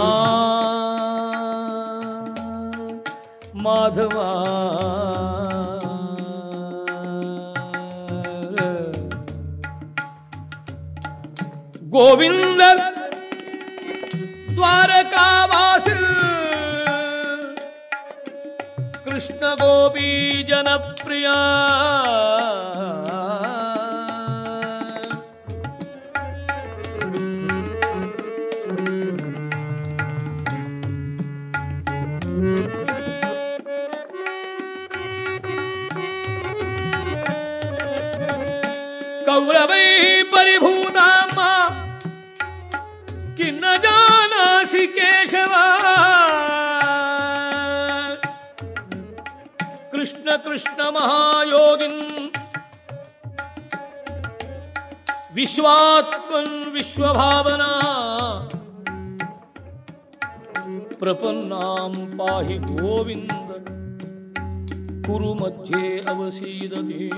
ಮಾಧವ. ಗೋವಿಂದ ದ್ವಾರಕಾವಾಸ ಕೃಷ್ಣ ಗೋಪಿ ಜನಪ್ರಿಯ कृष्ण महायोगि विश्वात्म विश्व भावना प्रपन्ना पाहि गोविंद कुरु मध्ये अवसीदते।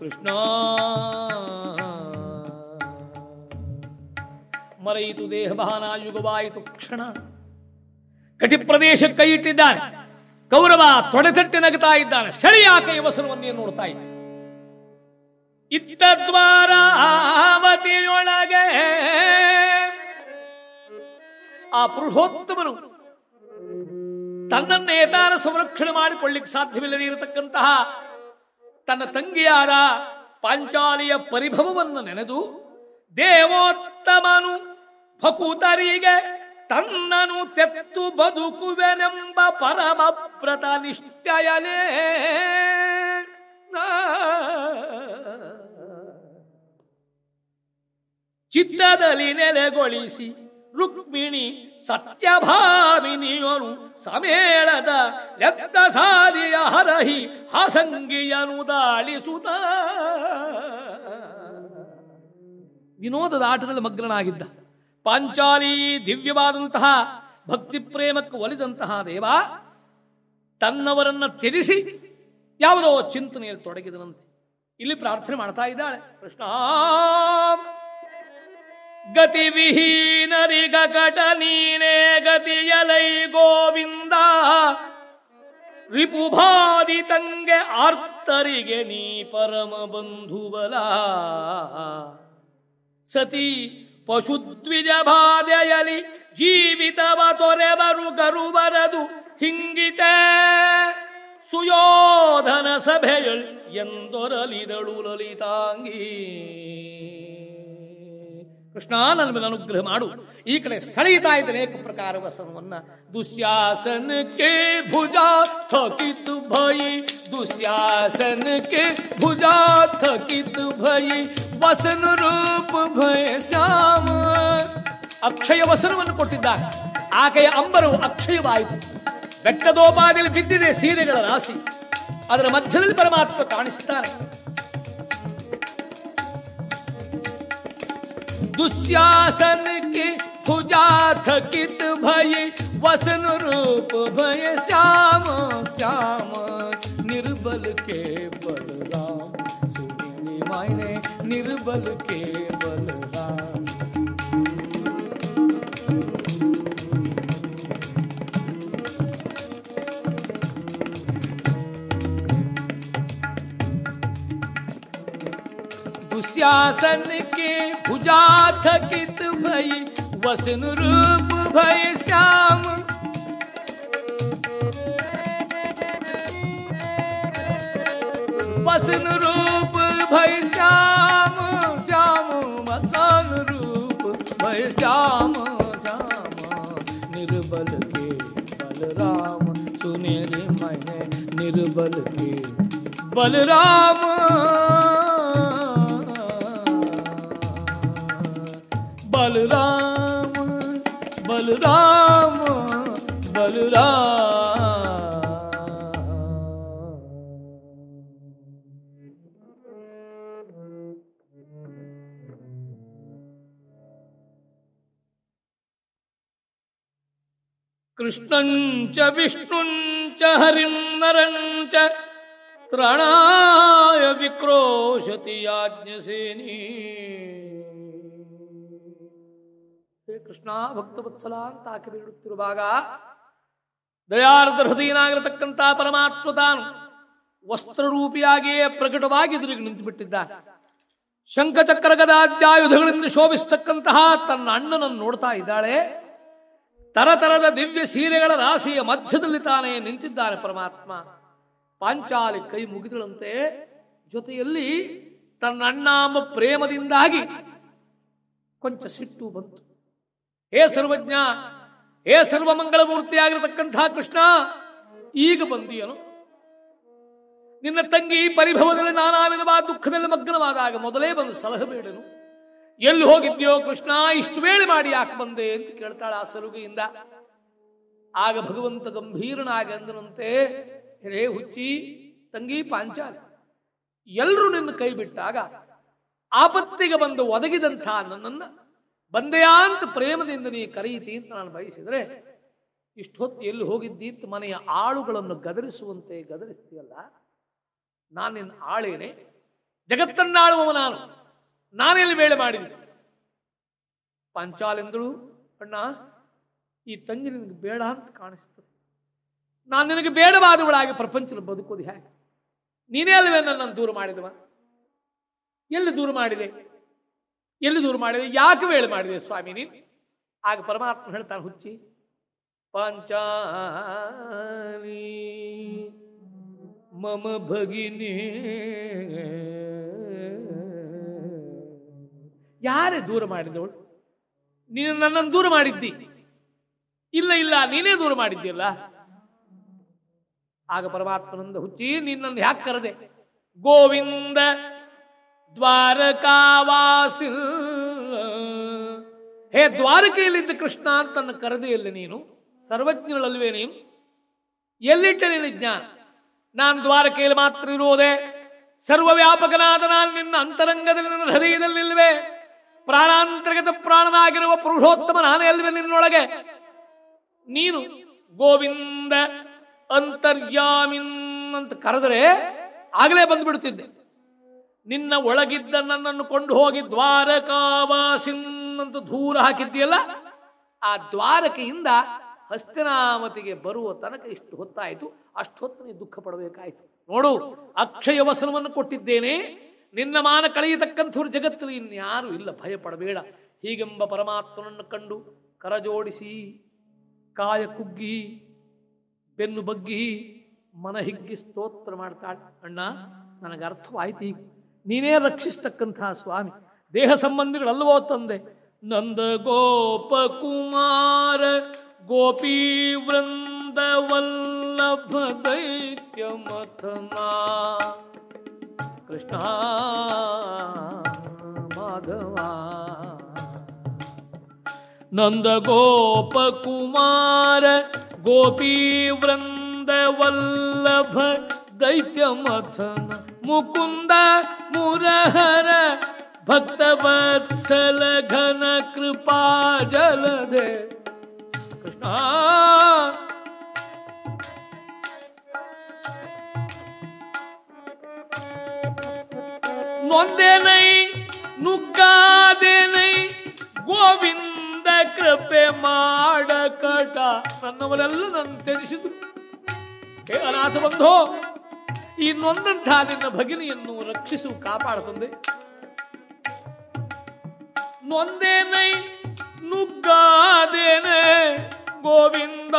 कृष्णा। मरयितु देहभाना तो क्षणा। ಯುಗವಾಯಿತು ಕಟಿ ಪ್ರದೇಶಕ್ಕೆ ಕೈ ಇಟ್ಟಿದ್ದಾನೆ. ಕೌರವ ತೊಡೆತಟ್ಟಿ ನಗುತ್ತಾ ಇದ್ದಾನೆ. ಸರಿಯಾಕ ಯವಸನವನ್ನೇ ನೋಡ್ತಾ ಇದ್ದ ಇತ್ತ ದ್ವಾರಾವತಿಯೊಳಗೆ ಆ ಪುರುಷೋತ್ತಮನು ತನ್ನನ್ನು ಏತಾರ ಸಂರಕ್ಷಣೆ ಮಾಡಿಕೊಳ್ಳಿಕ್ಕೆ ಸಾಧ್ಯವಿಲ್ಲದೆ ಇರತಕ್ಕಂತಹ ತನ್ನ ತಂಗಿಯಾರ ಪಾಂಚಾಲಿಯ ಪರಿಭವವನ್ನು ನೆನೆದು ದೇವೋತ್ತಮನು ಭಕುತರಿಗೆ ತನ್ನನು ತೆತ್ತು ಬದುಕುವೆನೆಂಬ ಪರಮ ಪ್ರತ ನಿಶ್ಚಯಲೇ ಚಿತ್ತದಲ್ಲಿ ನೆಲೆಗೊಳಿಸಿ ರುಕ್ಮಿಣಿ ಸತ್ಯಭಾಮಿನಿಯರು ಸಮೇಳದ ಎತ್ತ ಸಾರಿಯ ಹರಹಿ ಹಾಸಂಗಿಯನು ದಾಳಿಸುತ್ತ ವಿನೋದದ ಆಟದಲ್ಲಿ ಮಗ್ನನಾಗಿದ್ದ. ಪಾಂಚಾಲಿ ದಿವ್ಯವಾದಂತಹ ಭಕ್ತಿ ಪ್ರೇಮಕ್ಕೆ ಒಲಿದಂತಹ ದೇವ, ತನ್ನವರನ್ನ ತ್ಯಜಿಸಿ ಯಾವುದೋ ಚಿಂತನೆಯಲ್ಲಿ ತೊಡಗಿದನಂತೆ. ಇಲ್ಲಿ ಪ್ರಾರ್ಥನೆ ಮಾಡ್ತಾ ಇದ್ದಾಳೆ. ಕೃಷ್ಣ ಗತಿ ವಿಹೀನರಿಗ ನೀನೇ ಗತಿಯಲೈ ಗೋವಿಂದ, ರಿಪುಭಾದಿ ತಂಗೆ ಆರ್ತರಿಗೆ ನೀ ಪರಮ ಬಂಧುಬಲ. ಸತಿ ಪಶುದ್ವಿಜ ಬಾಧೆಯಲಿ ಜೀವಿತವ ತೊರೆವರು ಗರು ಬರದು ಹಿಂಗಿತೆ. ಸುಯೋಧನ ಸಭೆಯಲ್ಲಿ ಎಂದೊರಲಿದಳು ಲಲಿತಾಂಗಿ. ಕೃಷ್ಣ ನನ್ನ ಮೇಲೆ ಅನುಗ್ರಹ ಮಾಡು. ಈ ಕಡೆ ಸೆಳೆಯುತ್ತಾ ಇದ್ದೇನೆ ಏಕ ಪ್ರಕಾರ ವಸನವನ್ನ. ದುಶ್ಯಾಸನಕ್ಕೆ ಭುಜಾ ಥಕಿತು ಭಯಿ. ದುಶ್ಯಾಸನಕ್ಕೆ ಭುಜಾ ಥಕಿತು ಭಯಿ. ವಸನ ರೂಪ ಭಯ ಶ್ಯಾಮ. ಅಕ್ಷಯ ವಸನವನ್ನು ಕೊಟ್ಟಿದ್ದಾನೆ. ಆಕೆಯ ಅಂಬರವು ಅಕ್ಷಯವಾಯಿತು. ಬೆಟ್ಟದೋಪಾದಿಯಲ್ಲಿ ಬಿದ್ದಿದೆ ಸೀರೆಗಳ ರಾಶಿ. ಅದರ ಮಧ್ಯದಲ್ಲಿ ಪರಮಾತ್ಮ ಕಾಣಿಸ್ತಾನೆ. दुश्यासन के भुजा थकित भय, वसन रूप भय, श्याम श्याम, निर्बल के बलराम। मायने, निर्बल के बलराम। दुश्यासन के भुजा थकित भई, वसन रूप भय श्याम। वसन रूप भय श्याम श्याम वसन रूप भय श्याम श्याम। निर्बल के बलराम सुने मैंने निर्बल के बलराम। बलराम बलराम बलराम कृष्णं च विष्णुं च हरिं नरं च त्राणाय विक्रोशति याज्ञसेनी ಕೃಷ್ಣ ಭಕ್ತವತ್ಸಲ ಅಂತ ಆಕೆ ಬೇಡುತ್ತಿರುವಾಗ ದಯಾರ್ಧ ಹೃದಯನಾಗಿರತಕ್ಕಂಥ ಪರಮಾತ್ಮ ತಾನು ವಸ್ತ್ರರೂಪಿಯಾಗಿಯೇ ಪ್ರಕಟವಾಗಿ ಎದುರಿಗೆ ನಿಂತು ಬಿಟ್ಟಿದ್ದಾನೆ ಶಂಖಚಕ್ರ ಗದಾದ್ಯಾಯುಧಗಳಿಂದ ಶೋಭಿಸ್ತಕ್ಕಂತಹ ತನ್ನ ಅಣ್ಣನನ್ನು ನೋಡ್ತಾ ಇದ್ದಾಳೆ. ತರತರದ ದಿವ್ಯ ಸೀರೆಗಳ ರಾಶಿಯ ಮಧ್ಯದಲ್ಲಿ ತಾನೇ ನಿಂತಿದ್ದಾನೆ ಪರಮಾತ್ಮ. ಪಾಂಚಾಲಿ ಕೈ ಮುಗಿದಳಂತೆ ಜೊತೆಯಲ್ಲಿ ತನ್ನ ಅಣ್ಣಾಮ ಪ್ರೇಮದಿಂದಾಗಿ ಕೊಂಚ ಸಿಟ್ಟು ಬಂತು. ಹೇ ಸರ್ವಜ್ಞ, ಹೇ ಸರ್ವಮಂಗಳ ಮೂರ್ತಿಯಾಗಿರತಕ್ಕಂತಹ ಕೃಷ್ಣ, ಈಗ ಬಂದಿಯನು. ನಿನ್ನ ತಂಗಿ ಪರಿಭವದಲ್ಲಿ ನಾನಾ ವಿಧವಾದ ದುಃಖದಲ್ಲಿ ಮಗ್ನವಾದಾಗ ಮೊದಲೇ ಬಂದು ಸಲಹೆ ಬೇಡನು. ಎಲ್ಲಿ ಹೋಗಿದ್ಯೋ ಕೃಷ್ಣ, ಇಷ್ಟು ವೇಳೆ ಮಾಡಿ ಯಾಕೆ ಬಂದೆ ಅಂತ ಕೇಳ್ತಾಳ ಆ ಸರುಗಿಯಿಂದ ಆಗ ಭಗವಂತ ಗಂಭೀರನಾಗಿ ಅಂದನಂತೆ ರೇ ಹುಚ್ಚಿ, ತಂಗಿ ಪಾಂಚಾಲ ಎಲ್ಲರೂ ನಿನ್ನ ಕೈ ಬಿಟ್ಟಾಗ ಆಪತ್ತಿಗೆ ಬಂದು ಒದಗಿದಂಥ ನನ್ನನ್ನ ಬಂದೆಯಾ ಅಂತ ಪ್ರೇಮದಿಂದ ನೀ ಕರೆಯಿತಿ ಅಂತ ನಾನು ಬಯಸಿದರೆ ಇಷ್ಟೊತ್ತು ಎಲ್ಲಿ ಹೋಗಿದ್ದಿ ಅಂತ ಮನೆಯ ಆಳುಗಳನ್ನು ಗದರಿಸುವಂತೆ ಗದರಿಸ್ತೀಯಲ್ಲ? ನಾನು ನಿನ್ನ ಆಳೇನೆ, ಜಗತ್ತನ್ನಾಳುವವ ನಾನು. ನಾನೆಲ್ಲಿ ವೇಳೆ ಮಾಡಿದೆ? ಪಂಚಾಲೆಂದಳು ಅಣ್ಣ, ಈ ತಂಗಿ ನಿನಗೆ ಬೇಡ ಅಂತ ಕಾಣಿಸ್ತದೆ. ನಾನು ನಿನಗೆ ಬೇಡವಾದವಳಾಗಿ ಪ್ರಪಂಚದಲ್ಲಿ ಬದುಕೋದು ಹೇಗೆ? ನೀನೇ ಅಲ್ವೇ ನನ್ನನ್ನು ದೂರ ಮಾಡಿದವ? ಎಲ್ಲಿ ದೂರ ಮಾಡಿದೆ? ಎಲ್ಲಿ ದೂರ ಮಾಡಿದೆ? ಯಾಕೆ ವೇಳೆ ಮಾಡಿದೆ ಸ್ವಾಮಿ ನೀನು? ಆಗ ಪರಮಾತ್ಮ ಹೇಳ್ತಾನೆ, ಹುಚ್ಚಿ. ಪಾಂಚಾಲಿ, ಮಮ ಭಗಿನಿ. ಯಾರೇ ದೂರ ಮಾಡಿದವಳು? ನೀನು ನನ್ನನ್ನು ದೂರ ಮಾಡಿದ್ದಿ. ಇಲ್ಲ ಇಲ್ಲ, ನೀನೇ ದೂರ ಮಾಡಿದ್ದಿಲ್ಲ ಆಗ ಪರಮಾತ್ಮನಂದ ಹುಚ್ಚಿ, ನಿನ್ನನ್ನು ಯಾಕೆ ಕರೆದೆ? ಗೋವಿಂದ ದ್ವಾರಕಾವಾಸಿ ಹೇ, ದ್ವಾರಕೆಯಲ್ಲಿದ್ದ ಕೃಷ್ಣ ಅಂತ ನನ್ನ ಕರೆದೇ ಇಲ್ಲ ನೀನು. ಸರ್ವಜ್ಞಳಲ್ವೇ ನೀನು. ಎಲ್ಲಿಟ್ಟ ನೀನು ಜ್ಞಾನ? ನಾನು ದ್ವಾರಕೆಯಲ್ಲಿ ಮಾತ್ರ ಇರುವುದೇ. ಸರ್ವವ್ಯಾಪಕನಾದ ನಾನು ನಿನ್ನ ಅಂತರಂಗದಲ್ಲಿ, ನನ್ನ ಹೃದಯದಲ್ಲಿಲ್ವೇ ಪ್ರಾಣಾಂತರ್ಗತ ಪ್ರಾಣನಾಗಿರುವ ಪುರುಷೋತ್ತಮ ನಾನೇ ಅಲ್ವೇ ನಿನ್ನೊಳಗೆ? ನೀನು ಗೋವಿಂದ ಅಂತರ್ಯಾಮಿನ್ ಅಂತ ಕರೆದರೆ ಆಗಲೇ ಬಂದ್ಬಿಡ್ತಿದ್ದೆ. ನಿನ್ನ ಒಳಗಿದ್ದ ನನ್ನನ್ನು ಕೊಂಡು ಹೋಗಿ ದ್ವಾರಕಾವಾಸಿನ್ ಅಂತ ದೂರ ಹಾಕಿದ್ದೀಯಲ್ಲ? ಆ ದ್ವಾರಕೆಯಿಂದ ಹಸ್ತಿನಾಮತಿಗೆ ಬರುವ ತನಕ ಇಷ್ಟು ಹೊತ್ತಾಯಿತು. ಅಷ್ಟು ಹೊತ್ತು ನೀವು ದುಃಖ ಪಡಬೇಕಾಯಿತು. ನೋಡು, ಅಕ್ಷಯ ವಸನವನ್ನು ಕೊಟ್ಟಿದ್ದೇನೆ. ನಿನ್ನ ಮಾನ ಕಳೆಯತಕ್ಕಂಥವ್ರು ಜಗತ್ತಲ್ಲಿ ಇನ್ಯಾರು ಇಲ್ಲ. ಭಯ ಪಡಬೇಡ. ಹೀಗೆಂಬ ಪರಮಾತ್ಮನನ್ನು ಕಂಡು ಕರಜೋಡಿಸಿ, ಕಾಯ ಕುಗ್ಗಿ, ಬೆನ್ನು ಬಗ್ಗಿ ಮನ ಹಿಗ್ಗಿ ಸ್ತೋತ್ರ ಮಾಡ್ತಾಳೆ. ಅಣ್ಣ ನನಗೆ ಅರ್ಥವಾಯ್ತು ಈಗ ನೀನೇ ರಕ್ಷಿಸ್ತಕ್ಕಂತಹ ಸ್ವಾಮಿ. ದೇಹ ಸಂಬಂಧಿಗಳಲ್ವೋ ತಂದೆ. ನಂದ ಗೋಪ ಕುಮಾರ ಗೋಪಿ ವೃಂದವಲ್ಲಭ ದೈತ್ಯ ಮಥನಾ ಕೃಷ್ಣ ಮಾಧವ. ನಂದ ಗೋಪ ಕುಮಾರ ಗೋಪಿ ವೃಂದ ವಲ್ಲಭ ದೈತ್ಯ ಮಥನ ಮುಕುಂದ ಮುರಹರ ಭಕ್ತವತ್ಸಲ ಘನ ಕೃಪಾ ಜಲದೆ. ಕೃಷ್ಣ. ನೊಂದೇನೈ, ನುಗ್ಗಾದೇನೈ, ಗೋವಿಂದ ಕೃಪೆ ಮಾಡ ಕಟ ನನ್ನವರೆಲ್ಲ ನನ್ನ ತಿಳಿಸಿದ್ರು ಹೇ ಅನಾಥ ಬಂಧೋ ಈ ನೊಂದಂತಹ ನಿನ್ನ ಭಗಿನಿಯನ್ನು ರಕ್ಷಿಸು ಕಾಪಾಡುತ್ತದೆ ನೊಂದೇನೈ ನುಗ್ಗಾದೇನೆ ಗೋವಿಂದ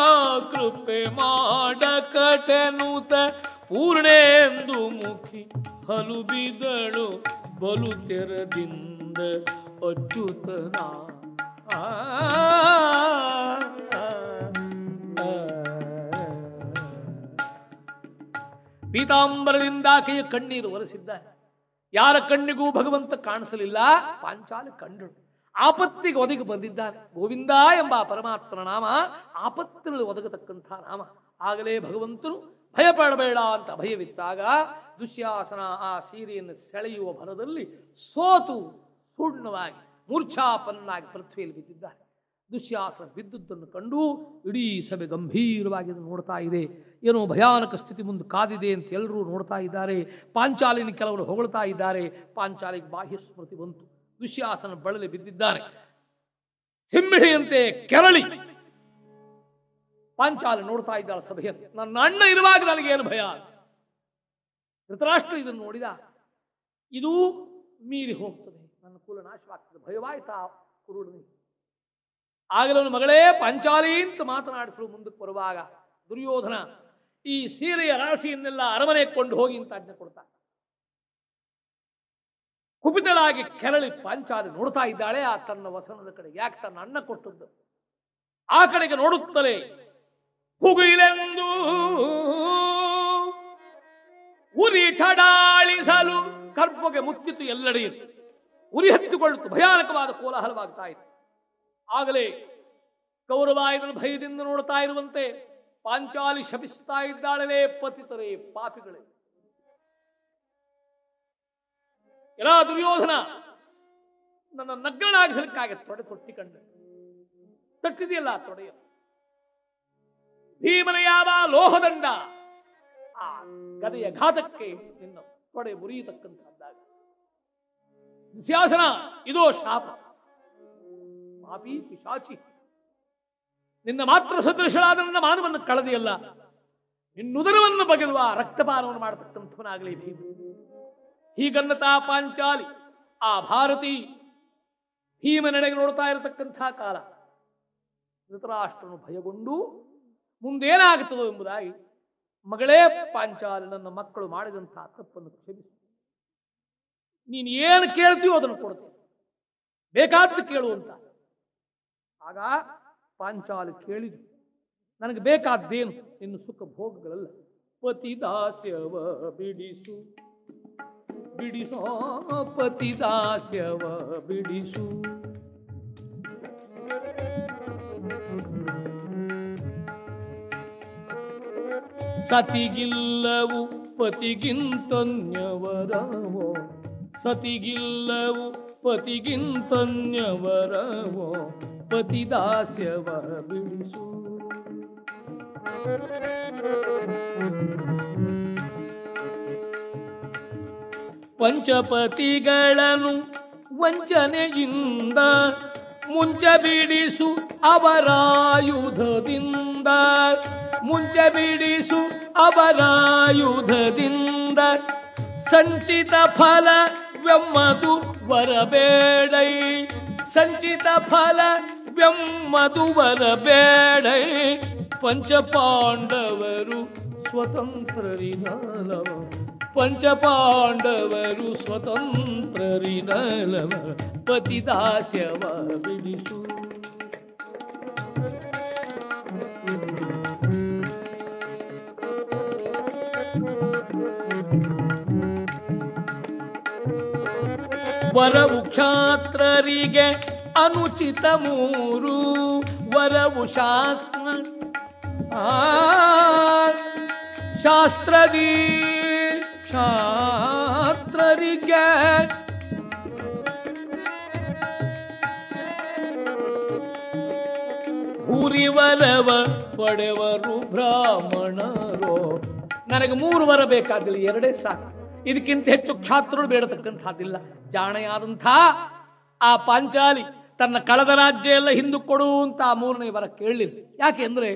ಕೃಪೆ ಮಾಡ ಕಟನೂತ ಪೂರ್ಣೇಂದು ಮುಖಿ ಹಲು ಬಿದಳು ಬಲು ತೆರದಿಂದ ಅಚ್ಯುತನ ಆ, ಪೀತಾಂಬರದಿಂದ ಆಕೆಯ ಕಣ್ಣೀರು ಒರೆಸಿದ್ದಾನೆ. ಯಾರ ಕಣ್ಣಿಗೂ ಭಗವಂತ ಕಾಣಿಸಲಿಲ್ಲ. ಪಾಂಚಾಲ ಕಂಡಳು ಆಪತ್ತಿಗೆ ಒದಗಿ ಬಂದಿದ್ದಾನೆ. ಗೋವಿಂದ ಎಂಬ ಪರಮಾತ್ಮನ ನಾಮ ಆಪತ್ತಿನಲ್ಲಿ ಒದಗತಕ್ಕಂಥ ನಾಮ. ಆಗಲೇ ಭಗವಂತನು ಭಯಪಡಬೇಡ ಅಂತ ಭಯವಿತ್ತಾಗ ದುಶ್ಯಾಸನ ಆ ಸೀರೆಯನ್ನು ಸೆಳೆಯುವ ಭರದಲ್ಲಿ ಸೋತು, ಸುಣ್ಣವಾಗಿ, ಮೂರ್ಛಾಪನ್ನಾಗಿ ಪೃಥ್ವಿಯಲ್ಲಿ ಬಿದ್ದಿದ್ದಾರೆ ದುಶ್ಯಾಸನ ಬಿದ್ದುದನ್ನು ಕಂಡು ಇಡೀ ಸಭೆ ಗಂಭೀರವಾಗಿ ನೋಡ್ತಾ ಇದೆ. ಏನೋ ಭಯಾನಕ ಸ್ಥಿತಿ ಮುಂದೆ ಕಾದಿದೆ ಅಂತ ಎಲ್ಲರೂ ನೋಡ್ತಾ ಇದ್ದಾರೆ. ಪಾಂಚಾಲಿನ ಕೆಲವರು ಹೊಗಳ್ತಾ ಇದ್ದಾರೆ. ಪಾಂಚಾಲಿಗೆ ಬಾಹ್ಯ ಸ್ಮೃತಿ ಬಂತು. ದುಶ್ಯಾಸನ ಬಳಲಿ ಬಿದ್ದಿದ್ದಾರೆ. ಸಿಂಹಿಣಿಯಂತೆ ಕೆರಳಿ ಪಾಂಚಾಲಿ ನೋಡ್ತಾ ಇದ್ದಾಳೆ ಸಭೆಯನ್ನು ನನ್ನ ಅಣ್ಣ ಇರುವಾಗ ನನಗೇನು ಭಯ? ಧೃತರಾಷ್ಟ್ರ ಇದನ್ನು ನೋಡಿದ. ಇದು ಮೀರಿ ಹೋಗ್ತದೆ. ನನ್ನ ಕುಲ ನಾಶವಾಗ್ತದೆ. ಭಯವಾಯ್ತಾ ಕುರುಡನಿಗೆ? ಆಗಲವನ ಮಗಳೇ, ಪಂಚಾಲಿ ಅಂತ ಮಾತನಾಡಿಸಲು ಮುಂದಕ್ಕೆ ಬರುವಾಗ ದುರ್ಯೋಧನ ಈ ಸೀರೆಯ ರಾಶಿಯನ್ನೆಲ್ಲ ಅರಮನೆ ಕೊಂಡು ಹೋಗಿ ಅಂತ ಆಜ್ಞೆ ಕೊಡ್ತಾನೆ. ಕುಪಿತಳಾಗಿ ಕೆರಳಿ ಪಾಂಚಾಲಿ ನೋಡ್ತಾ ಇದ್ದಾಳೆ, ಆ ತನ್ನ ವಸನದ ಕಡೆ ಯಾಕೆ ತನ್ನ ಅಣ್ಣ ಕೊಟ್ಟದ್ದು? ಆ ಕಡೆಗೆ ನೋಡುತ್ತಲೇ ಹುಗುಯಿಲೆಂದು ಉರಿ ಚಡಾಳಿಸಲು ಕರ್ಪಗೆ ಮುತ್ತಿತು ಎಲ್ಲೆಡೆಯಿತು ಉರಿ ಹತ್ತಿಕೊಳ್ಳುತ್ತು ಭಯಾನಕವಾದ ಕೋಲಾಹಲವಾಗ್ತಾ ಇತ್ತು ಆಗಲೇ ಕೌರವ ಇದನ್ನು ಭಯದಿಂದ ನೋಡ್ತಾ ಇರುವಂತೆ ಪಾಂಚಾಲಿ ಶಪಿಸ್ತಾ ಇದ್ದಾಳಲೇ ಪತಿತರೇ ಪಾಪಿಗಳೇ. ಎಲ್ಲ ದುರ್ಯೋಧನ ನನ್ನ ನಗ್ಗಳಾಗಿಸಲಿಕ್ಕಾಗ ತೊಡೆ ತೊಟ್ಟಿಕಂಡ ತಟ್ಟಿದೆಯಲ್ಲ ತೊಡೆಯ? ಭೀಮನ ಯಾವ ಲೋಹದಂಡ ಆ ಗದೆಯ ಘಾತಕ್ಕೆ ನಿನ್ನ ತೊಡೆ ಮುರಿಯತಕ್ಕಂಥದ್ದಾಗ ನಿಸ್ಯಾಸನ, ಇದೋ ಶಾಪ. ಪಾಪಿ ಪಿಶಾಚಿ. ನಿನ್ನ ಮಾತ್ರ ಸದೃಶಳಾದ ನನ್ನ ಮಾನವನ್ನು ಕಳೆದಿಯಲ್ಲ ನಿನ್ನುದರವನ್ನು ಆ ರಕ್ತಪಾನವನ್ನು ಮಾಡತಕ್ಕಂಥವನಾಗಲಿ ಭೀಮ ಹೀಗನ್ನತಾ ಪಾಂಚಾಲಿ, ಆ ಭಾರತಿ ಭೀಮನೆಡೆಗೆ ನೋಡ್ತಾ ಇರತಕ್ಕಂಥ ಕಾಲ. ಧೃತರಾಷ್ಟ್ರನು ಭಯಗೊಂಡು ಮುಂದೇನಾಗುತ್ತದೋ ಎಂಬುದಾಗಿ ಮಗಳೇ ಪಾಂಚಾಲಿ ನನ್ನ ಮಕ್ಕಳು ಮಾಡಿದಂತಹ ತಪ್ಪನ್ನು ಕ್ಷಮಿಸು. ನೀನು ಏನು ಕೇಳ್ತೀಯೋ ಅದನ್ನು ಕೊಡ್ತೀನಿ ಬೇಕಾದ್ದು ಕೇಳುವಂತ ಆಗ ಪಾಂಚಾಲು ಕೇಳಿದು ನನಗೆ ಬೇಕಾದ್ದೇನು? ಇನ್ನು ಸುಖ ಭೋಗಗಳಲ್ಲ. ಪತಿ ದಾಸ್ಯವ ಬಿಡಿಸು, ಬಿಡಿಸೋ ಪತಿ ದಾಸ್ಯವ ಬಿಡಿಸು. ಸತಿಗಿಲ್ಲವು ಪತಿಗಿಂತನ್ಯವರವೋ ಸತಿಗಿಲ್ಲವು ಪತಿಗಿಂತನ್ಯವರವೋ ಪತಿದಾಸ್ಯವ ಬಿಡಿಸು ಪಂಚಪತಿಗಳನ್ನು ವಂಚನೆಯಿಂದ ಮುಂಚ ಬಿಡಿಸು ಅವರಾಯುಧದಿಂದ. ಮುಂಚ ಬಿಡಿಸು ಅವರಾಯುಧದಿಂದ. ಸಂಚಿತ ಫಲ ವ್ಯಮ್ಮದು ಬರಬೇಡೈ ಸಂಚಿತ ಫಲ ವ್ಯಮ್ಮದು ಬೇಡ. ಪಂಚಪಾಂಡವರು ಸ್ವತಂತ್ರರಿನಲವ ಪಂಚಪಾಂಡವರು ಸ್ವತಂತ್ರರಿನಲವ ಪತಿದಾಸ್ಯವ ಬಿಡಿಸು. ವರವು ಕ್ಷಾತ್ರರಿಗೆ ಅನುಚಿತ ಮೂರು ವರವು ಶಾಸ್ತ್ರ. ಶಾಸ್ತ್ರದಿ ಶಾಸ್ತ್ರರಿಗೆ ಊರಿವರವ ಪಡೆವರು ಬ್ರಾಹ್ಮಣರು. ನನಗೆ ಮೂರು ವರ ಬೇಕಾದಿಲ್ಲ, ಎರಡೇ ಸಾಕು. ಇದಕ್ಕಿಂತ ಹೆಚ್ಚು ಕ್ಷಾತ್ರರು ಬೇಡತಕ್ಕಂಥದ್ದಿಲ್ಲ. ಜಾಣೆಯಾದಂಥ ಆ ಪಾಂಚಾಲಿ ತನ್ನ ಕಳೆದ ರಾಜ್ಯ ಎಲ್ಲ ಹಿಂದಕ್ಕೆ ಕೊಡು ಅಂತ ಆ ಮೂರನೇ ವರ ಕೇಳಲಿಲ್ಲ. ಯಾಕೆ ಅಂದರೆ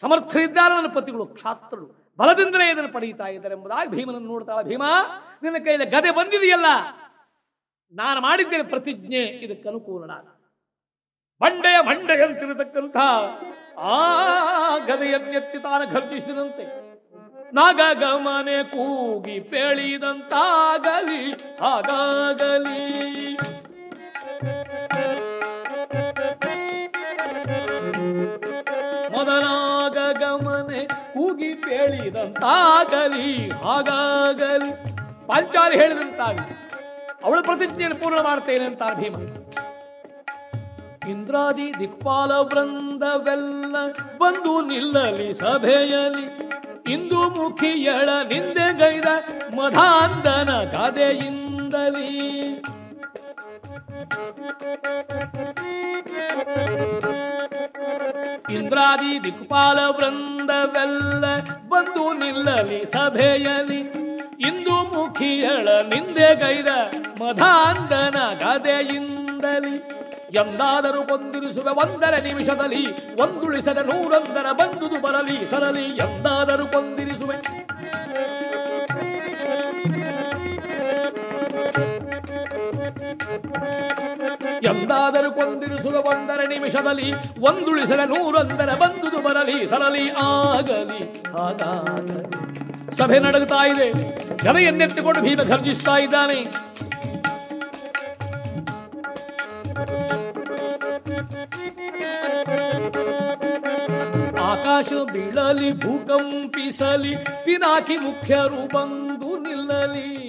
ಸಮರ್ಥರಿದ್ದಾರೆ ನನ್ನ ಪತಿಗಳು, ಕ್ಷಾತ್ರರು. ಬಲದಿಂದಲೇ ಇದನ್ನು ಪಡೆಯುತ್ತಾ ಇದ್ದಾರೆ ಎಂಬುದಾಗಿ ಭೀಮನನ್ನು ನೋಡ್ತಾಳ. ಭೀಮ, ನಿನ್ನ ಕೈಯಲ್ಲಿ ಗದೆ ಬಂದಿದೆಯಲ್ಲ? ನಾನು ಮಾಡಿದ್ದೇನೆ ಪ್ರತಿಜ್ಞೆ, ಇದಕ್ಕೆ ಅನುಕೂಲ ಬಂಡೆಯ ಬಂಡೆಯಂತಿರತಕ್ಕಂಥ ಆ ಗದೆಯನ್ನೆತ್ತಿ ತಾನು ಘರ್ಜಿಸಿದಂತೆ ನಾಗ ಮನೆ ಕೂಗಿ ಪೇಳಿದಂತಾಗಲಿ, ಹಾಗಾಗಲಿ. ಕೂಗಿ ಪೇಳಿದಂತಾಗಲಿ ಹಾಗಾಗಲಿ. ಪಾಂಚಾಲಿ ಹೇಳಿದಂತಾಗಲಿ. ಅವಳ ಪ್ರತಿಜ್ಞೆಯನ್ನು ಪೂರ್ಣ ಮಾಡ್ತೇನೆ ಅಂತ ಭೀಮ ಇಂದ್ರಾದಿ ದಿಕ್ಪಾಲ ವೃಂದವೆಲ್ಲ ಬಂದು ನಿಲ್ಲಲಿ ಸಭೆಯಲಿ ಇಂದು ಮುಖಿಯಳ ನಿಂದೆಗೈದ ಮಧಾಂಧನ ಗಾದೆಯಿಂದಲಿ. ಇಂದ್ರಾದಿ ದಿಕ್ಪಾಲ ವೃಂದವೆಲ್ಲ ಬಂದು ನಿಲ್ಲಲಿ ಸಭೆಯಲಿ ಇಂದು ಮುಖಿಯಳ ನಿಂದೆಗೈದ ಮಧಾಂಧನ ಗದೆಯಿಂದಲಿ. ಎಂದಾದರೂ ಕೊಂದಿರಿಸುವ ಒಂದರ ನಿಮಿಷದಲ್ಲಿ, ಒಂದುಳಿಸದ ನೂರೊಂದರ ಬಂದುದು ಬರಲಿ, ಸರಲಿ, ಎಂದಾದರೂ ಕೊಂದಿರಿಸುವೆ. ಎಂದಾದರೂ ಕೊಂದಿರಿಸುವ ಒಂದರ ನಿಮಿಷದಲ್ಲಿ ಒಂದುಳಿಸಲ ನೂರೊಂದರ ಬಂದುದು ಬರಲಿ, ಸರಲಿ, ಆಗಲಿ. ಸಭೆ ನಡೆಯುತ್ತಾ ಇದೆ. ಗದೆಯನ್ನೆತ್ತಿಕೊಂಡು ಭೀಮ ಘರ್ಜಿಸ್ತಾ ಇದ್ದಾನೆ. ಆಕಾಶ ಬೀಳಲಿ, ಭೂಕಂಪಿಸಲಿ, ಪಿನಾಕಿ ಮುಖ್ಯರು ಬಂದು ನಿಲ್ಲಲಿ.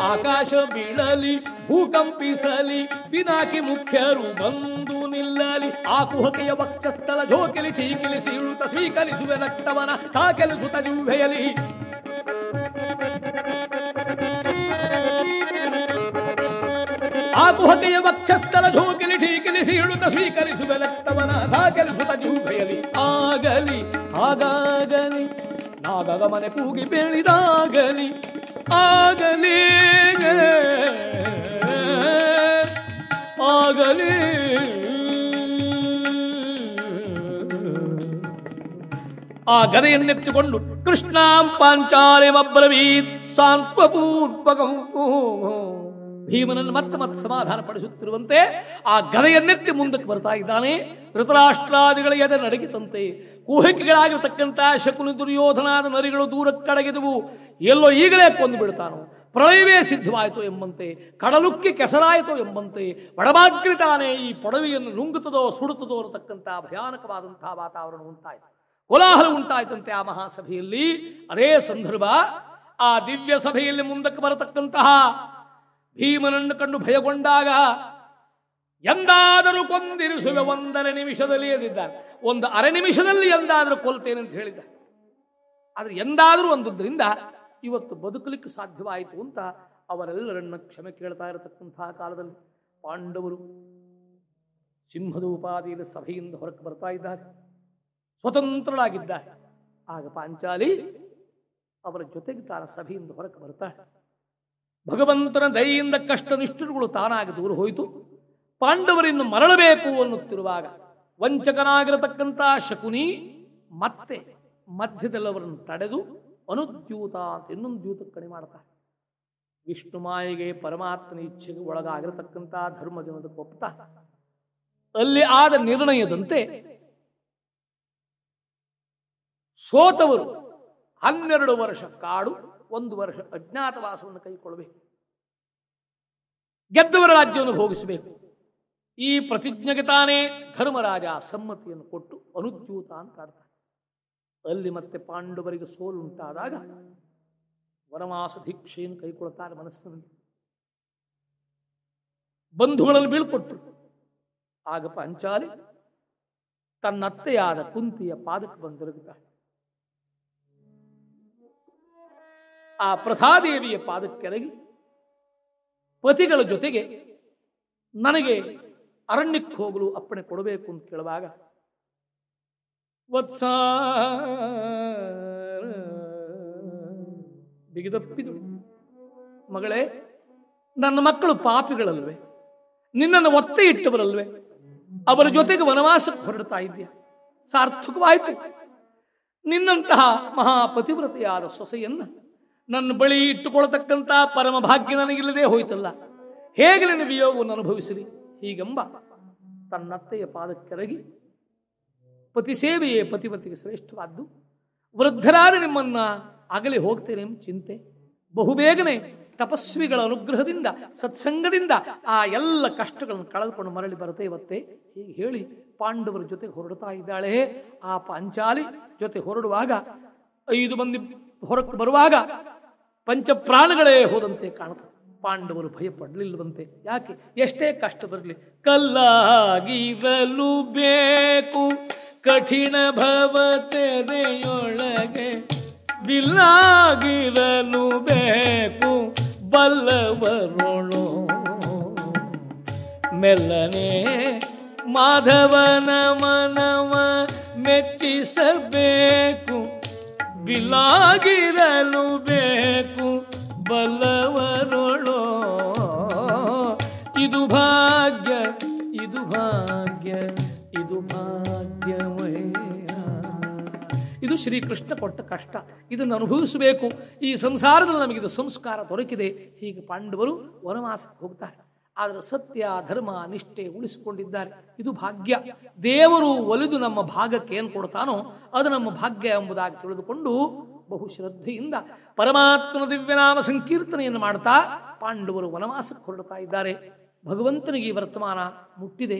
ಆಕಾಶ ಬೀಳಲಿ, ಭೂಕಂಪಿಸಲಿ, ಪಿನಾಕಿ ಮುಖ್ಯರು ಬಂದು ನಿಲ್ಲಲಿ. ಆ ಕುಹಕೆಯ ವಕ್ಷಸ್ಥಲ ಜೋಕಿಲಿ ಟೀಕಿಲಿ ಸೀಳುತ ಸ್ವೀಕರಿಸುವೆ ರಕ್ತವನ ಸಾಕೆಲಿಸುತ್ತ ಜುವ್ವೆಯಲಿ ಆ ಕುಹಕೆಯ ವಕ್ಷಸ್ಥಲ ಧೂಕಿಲಿ ಟೀಕಿಲಿ ಸೀಳುತ್ತ ಸ್ವೀಕರಿಸುವ ರಕ್ತವನ ಸಾಕೆಲಿಸುತ್ತ ಜೂಭೆಯಲಿ ಆಗಲಿ, ಹಾಗಾಗಲಿ ನಾಗಗ ಮನೆ ಕೂಗಿ ಬೇಳಿದಾಗಲಿ, ಆಗಲಿ ಆಗಲಿ. ಆ ಗದೆಯನ್ನೆತ್ತಿಕೊಂಡು ಕೃಷ್ಣಾಂ ಪಾಂಚಾಲಿಮಬ್ರವೀತ್ ಸಾಂತ್ವಪೂರ್ವಕಂ. ಭೀಮನನ್ನು ಮತ್ತೆ ಮತ್ತೆ ಸಮಾಧಾನ ಪಡಿಸುತ್ತಿರುವಂತೆ ಆ ಗದೆಯನ್ನೆತ್ತಿ ಮುಂದಕ್ಕೆ ಬರ್ತಾ ಇದ್ದಾನೆ. ಋತರಾಷ್ಟ್ರಾದಿಗಳ ಎದೆ ನಡಗಿತಂತೆ. ಕುಹಕಿಗಳಾಗಿರ್ತಕ್ಕಂಥ ಶಕುನಿ ದುರ್ಯೋಧನಾದ ನರಿಗಳು ದೂರಕ್ಕಡಗಿದವು. ಎಲ್ಲೋ ಈಗಲೇ ಕೊಂದು ಬಿಡ್ತಾನೋ. ಪ್ರಳಯವೇ ಸಿದ್ಧವಾಯಿತು ಎಂಬಂತೆ. ಕಡಲುಕ್ಕಿ ಕೆಸರಾಯಿತು ಎಂಬಂತೆ. ಬಡಬಾಗ್ರಿತಾನೆ ಈ ಪೊಡವಿಯನ್ನು ನುಂಗುತ್ತದೋ ಸುಡುತ್ತದೋ ಅನ್ನತಕ್ಕಂಥ ಭಯಾನಕವಾದಂತಹ ವಾತಾವರಣ ಉಂಟಾಯಿತು. ಕೋಲಾಹಲ ಉಂಟಾಯಿತಂತೆ ಆ ಮಹಾಸಭೆಯಲ್ಲಿ. ಅದೇ ಸಂದರ್ಭ ಆ ದಿವ್ಯ ಸಭೆಯಲ್ಲಿ ಮುಂದಕ್ಕೆ ಬರತಕ್ಕಂತಹ ಭೀಮನನ್ನು ಕಂಡು ಭಯಗೊಂಡಾಗ ಎಂದಾದರೂ ಕೊಂದಿರಿಸುವೆ ಒಂದರ ನಿಮಿಷದಲ್ಲಿ ಎದ್ದಿದ್ದಾನೆ ಒಂದು ಅರೆ ನಿಮಿಷದಲ್ಲಿ ಎಂದಾದರೂ ಕೊಲ್ತೇನೆ ಅಂತ ಹೇಳಿದ್ದ ಆದ್ರೆ ಎಂದಾದರೂ ಅಂದದ್ರಿಂದ ಇವತ್ತು ಬದುಕಲಿಕ್ಕೆ ಸಾಧ್ಯವಾಯಿತು ಅಂತ ಅವರೆಲ್ಲರನ್ನು ಕ್ಷಮೆ ಕೇಳ್ತಾ ಇರತಕ್ಕಂತಹ ಕಾಲದಲ್ಲಿ ಪಾಂಡವರು ಸಿಂಹದ ಉಪಾದಿಯಲ್ಲಿ ಸಭೆಯಿಂದ ಹೊರಕ್ಕೆ ಬರ್ತಾ ಇದ್ದಾರೆ. ಸ್ವತಂತ್ರಳಾಗಿದ್ದಾರೆ ಆಗ ಪಾಂಚಾಲಿ ಅವರ ಜೊತೆಗೆ ತಾನ ಸಭೆಯಿಂದ ಹೊರಕ್ಕೆ ಬರ್ತಾಳೆ. ಭಗವಂತನ ದಯೆಯಿಂದ ಕಷ್ಟ ನಿಷ್ಠುರುಗಳು ತಾನಾಗಿ ದೂರ ಹೋಯಿತು. ಪಾಂಡವರಿನ್ನು ಮರಳಬೇಕು ಅನ್ನುತ್ತಿರುವಾಗ ವಂಚಕನಾಗಿರತಕ್ಕಂಥ ಶಕುನಿ ಮತ್ತೆ ಮಧ್ಯದಲ್ಲವರನ್ನು ತಡೆದು ಅನುದ್ಯೂತ ಅಂತ ಇನ್ನೊಂದು ದ್ಯೂತ ಕಡಿಮೆ ಮಾಡ್ತಾರೆ ವಿಷ್ಣು ಮಾಯಿಗೆ ಪರಮಾತ್ಮನ ಇಚ್ಛೆಗೆ ಒಳಗಾಗಿರತಕ್ಕಂಥ ಧರ್ಮಜನದ ಒಪ್ತಾ ಅಲ್ಲಿ ಆದ ನಿರ್ಣಯದಂತೆ ಸೋತವರು ಹನ್ನೆರಡು ವರ್ಷ ಕಾಡು ಒಂದು ವರ್ಷ ಅಜ್ಞಾತವಾಸವನ್ನು ಕೈಗೊಳ್ಳಬೇಕು ಗೆದ್ದವರ ರಾಜ್ಯವನ್ನು ಭೋಗಿಸಬೇಕು. ಈ ಪ್ರತಿಜ್ಞೆಗೆ ತಾನೇ ಧರ್ಮರಾಜ ಸಮ್ಮತಿಯನ್ನು ಕೊಟ್ಟು ಅನುದ್ಯೂತ ಅಂತ ಆಡ್ತಾನೆ. ಅಲ್ಲಿ ಮತ್ತೆ ಪಾಂಡವರಿಗೆ ಸೋಲುಂಟಾದಾಗ ವನವಾಸ ದೀಕ್ಷೆಯನ್ನು ಕೈಗೊಳ್ಳುತ್ತಾರೆ ಮನಸ್ಸಿನಲ್ಲಿ. ಬಂಧುಗಳಲ್ಲಿ ಬೀಳ್ಕೊಟ್ರು. ಆಗ ಪಂಚಾಲಿ ತನ್ನತ್ತೆಯಾದ ಕುಂತಿಯ ಪಾದಕ್ಕೆ ಬಂದಿರುತ್ತಾಳೆ ಆ ಪ್ರಥಾದೇವಿಯ ಪಾದಕ್ಕೆರಗಿ ಪತಿಗಳ ಜೊತೆಗೆ ನನಗೆ ಅರಣ್ಯಕ್ಕೆ ಹೋಗಲು ಅಪ್ಪಣೆ ಕೊಡಬೇಕು ಅಂತ ಕೇಳುವಾಗ ವತ್ಸ ಬಿಗಿದಪ್ಪಿದು, ಮಗಳೇ, ನನ್ನ ಮಕ್ಕಳು ಪಾಪಿಗಳಲ್ವೇ ನಿನ್ನನ್ನು ಒತ್ತೆ ಇಟ್ಟವರಲ್ವೆ ಅವರ ಜೊತೆಗೆ ವನವಾಸಕ್ಕೆ ಹೊರಡ್ತಾ ಇದ್ದೀಯ? ಸಾರ್ಥಕವಾಯಿತು. ನಿನ್ನಂತಹ ಮಹಾಪತಿವ್ರತೆಯಾದ ಸೊಸೆಯನ್ನ ನನ್ನ ಬಳಿ ಇಟ್ಟುಕೊಳ್ತಕ್ಕಂಥ ಪರಮ ಭಾಗ್ಯ ನನಗಿಲ್ಲದೆ ಹೋಯ್ತಲ್ಲ. ಹೇಗೆ ನನ್ನ ವಿಯೋಗವನ್ನು ಅನುಭವಿಸಲಿ ಹೀಗೆಂಬ ತನ್ನತ್ತೆಯ ಪಾದಕ್ಕೆರಗಿ ಪತಿ ಸೇವೆಯೇ ಪತಿಪತಿಗೆ ಶ್ರೇಷ್ಠವಾದ್ದು. ವೃದ್ಧರಾದ ನಿಮ್ಮನ್ನ ಆಗಲಿ ಹೋಗ್ತೇನೆ ಎಂಬ ಚಿಂತೆ. ಬಹುಬೇಗನೆ ತಪಸ್ವಿಗಳ ಅನುಗ್ರಹದಿಂದ, ಸತ್ಸಂಗದಿಂದ ಆ ಎಲ್ಲ ಕಷ್ಟಗಳನ್ನು ಕಳೆದುಕೊಂಡು ಮರಳಿ ಬರುತ್ತೆ ಇವತ್ತೆ. ಹೀಗೆ ಹೇಳಿ ಪಾಂಡವರ ಜೊತೆ ಹೊರಡ್ತಾ ಇದ್ದಾಳೆ. ಆ ಪಾಂಚಾಲಿ ಜೊತೆ ಹೊರಡುವಾಗ ಐದು ಮಂದಿ ಹೊರಕ್ಕೆ ಬರುವಾಗ ಪಂಚಪ್ರಾಣಗಳೇ ಹೋದಂತೆ ಕಾಣುತ್ತೆ. ಪಾಂಡವರು ಭಯ ಪಡಲಿಲ್ಲದಂತೆ ಯಾಕೆ? ಎಷ್ಟೇ ಕಷ್ಟ ಬರಲಿ. ಕಲ್ಲಾಗಿರಲು ಬೇಕು. ಕಠಿಣ ಭವತೆರೆಯೊಳಗೆ ಬಿಲ್ಲಾಗಿರಲು ಬೇಕು. ಬಲ್ಲವರೊಳು ಮೆಲ್ಲನೆ ಮಾಧವನ ಮನವ ಮೆಚ್ಚಿಸಬೇಕು. ಬಿಲ್ಲಾಗಿರಲು ಬೇಕು. ಬಲ್ಲವರೊಳು ಇದು ಭಾಗ್ಯ ಇದು ಭಾಗ್ಯ, ಇದು ಭಾಗ್ಯವೇ. ಇದು ಶ್ರೀಕೃಷ್ಣ ಕೊಟ್ಟ ಕಷ್ಟ. ಇದನ್ನು ಅನುಭವಿಸಬೇಕು. ಈ ಸಂಸಾರದಲ್ಲಿ ನಮಗಿದು ಸಂಸ್ಕಾರ ದೊರಕಿದೆ. ಹೀಗೆ ಪಾಂಡವರು ವನವಾಸಕ್ಕೆ ಹೋಗ್ತಾರೆ. ಆದರೆ ಸತ್ಯ, ಧರ್ಮ, ನಿಷ್ಠೆ ಉಳಿಸಿಕೊಂಡಿದ್ದಾರೆ. ಇದು ಭಾಗ್ಯ. ದೇವರು ಒಲಿದು ನಮ್ಮ ಭಾಗಕ್ಕೆ ಏನು ಕೊಡ್ತಾನೋ ಅದು ನಮ್ಮ ಭಾಗ್ಯ ಎಂಬುದಾಗಿ ತಿಳಿದುಕೊಂಡು ಬಹು ಶ್ರದ್ಧೆಯಿಂದ ಪರಮಾತ್ಮನ ದಿವ್ಯನಾಮ ಸಂಕೀರ್ತನೆಯನ್ನು ಮಾಡ್ತಾ ಪಾಂಡವರು ವನವಾಸಕ್ಕೆ ಹೊರಡ್ತಾ ಇದ್ದಾರೆ. ಭಗವಂತನಿಗೆ ಈ ವರ್ತಮಾನ ಮುಟ್ಟಿದೆ.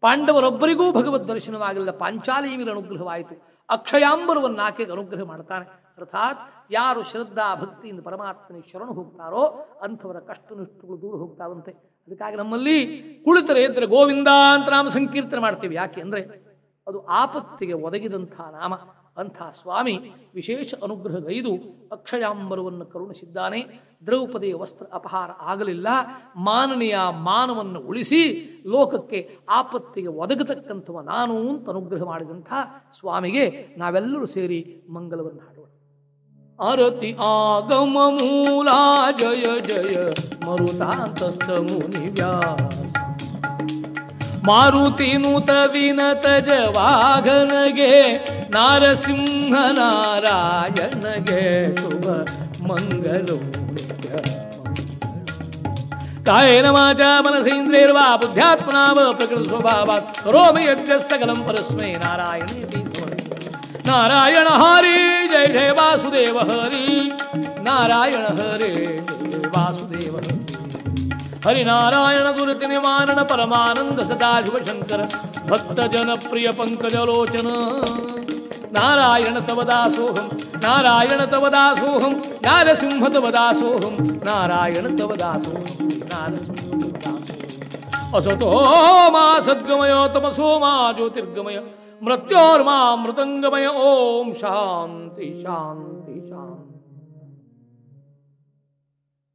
ಪಾಂಡವರೊಬ್ಬರಿಗೂ ಭಗವದ್ ದರ್ಶನವಾಗಲಿಲ್ಲ. ಪಾಂಚಾಲಿ ಮೇಲೆ ಅನುಗ್ರಹವಾಯಿತು. ಅಕ್ಷಯಾಂಬರವನ್ನು ಆಕೆಗೆ ಅನುಗ್ರಹ ಮಾಡ್ತಾನೆ. ಅರ್ಥಾತ್ ಯಾರು ಶ್ರದ್ಧಾ ಭಕ್ತಿಯಿಂದ ಪರಮಾತ್ಮನಿಗೆ ಶರಣು ಹೋಗ್ತಾರೋ ಅಂಥವರ ಕಷ್ಟ ನಿಷ್ಠಗಳು ದೂರ ಹೋಗ್ತಾವಂತೆ. ಅದಕ್ಕಾಗಿ ನಮ್ಮಲ್ಲಿ ಕುಳಿತರೆ ಇದ್ರೆ ಗೋವಿಂದ ಅಂತ ನಾಮ ಸಂಕೀರ್ತನೆ ಮಾಡ್ತೀವಿ. ಯಾಕೆ ಅಂದರೆ ಅದು ಆಪತ್ತಿಗೆ ಒದಗಿದಂಥ ನಾಮ. ಅಂಥ ಸ್ವಾಮಿ ವಿಶೇಷ ಅನುಗ್ರಹಗೈದು ಅಕ್ಷಯಾಂಬರವನ್ನು ಕರುಣಿಸಿದ್ದಾನೆ. ದ್ರೌಪದಿಯ ವಸ್ತ್ರ ಅಪಹಾರ ಆಗಲಿಲ್ಲ. ಮಾನನೀಯ ಮಾನವನ್ನು ಉಳಿಸಿ ಲೋಕಕ್ಕೆ ಆಪತ್ತಿಗೆ ಒದಗತಕ್ಕಂಥವ ನಾನು ಅಂತ ಅನುಗ್ರಹ ಮಾಡಿದಂಥ ಸ್ವಾಮಿಗೆ ನಾವೆಲ್ಲರೂ ಸೇರಿ ಮಂಗಲವನ್ನು ಹಾಡೋಣ. ಆರತಿ ಆಗಮ ಮೂಲ ಜಯ ಜಯ ಮರುತಾಂತಸ್ತ ಮುನಿ ವ್ಯಾಸ ಮಾರುತಿ ನೂತ ವಿನತ ಜವಾಗನಗೆ ನಾರಸಿಂಹ ನಾರಾಯಣಗೆ ಶುಭ ಮಂಗಲೋ ಕಾಯೇನ ವಾಚ ಮನಸೇಂದ್ರೇರ್ವಾ ಬುದ್ಧ್ಯಾತ್ಮನಾ ವ ಪ್ರಕೃತ ಸ್ವಭಾವಾತ್ ಕರೋಮಿ ಯಜ್ಞ ಸಕಲಂ ಪರಸ್ಮೈ ನಾರಾಯಣೇ ನಾರಾಯಣ ಹರಿ ಜಯ ಜಯ ವಾಸುದೇವ ಹರಿ ನಾರಾಯಣ ಹರೇ ಜಯ हरिनारायण गुरुतिनिमानन परमानन्द सदाशिवशङ्कर भक्तजनप्रियपङ्कजलोचन नारायण तव दासोऽहं नारायण तव दासोहम नार सिंह तव दासोऽहं नारायण तव दासोहम नार असतो मा सद्गमय, तमसो मा ज्योतिर्गमय मृत्योर्मा मृतंगमय ओम शांति शांति।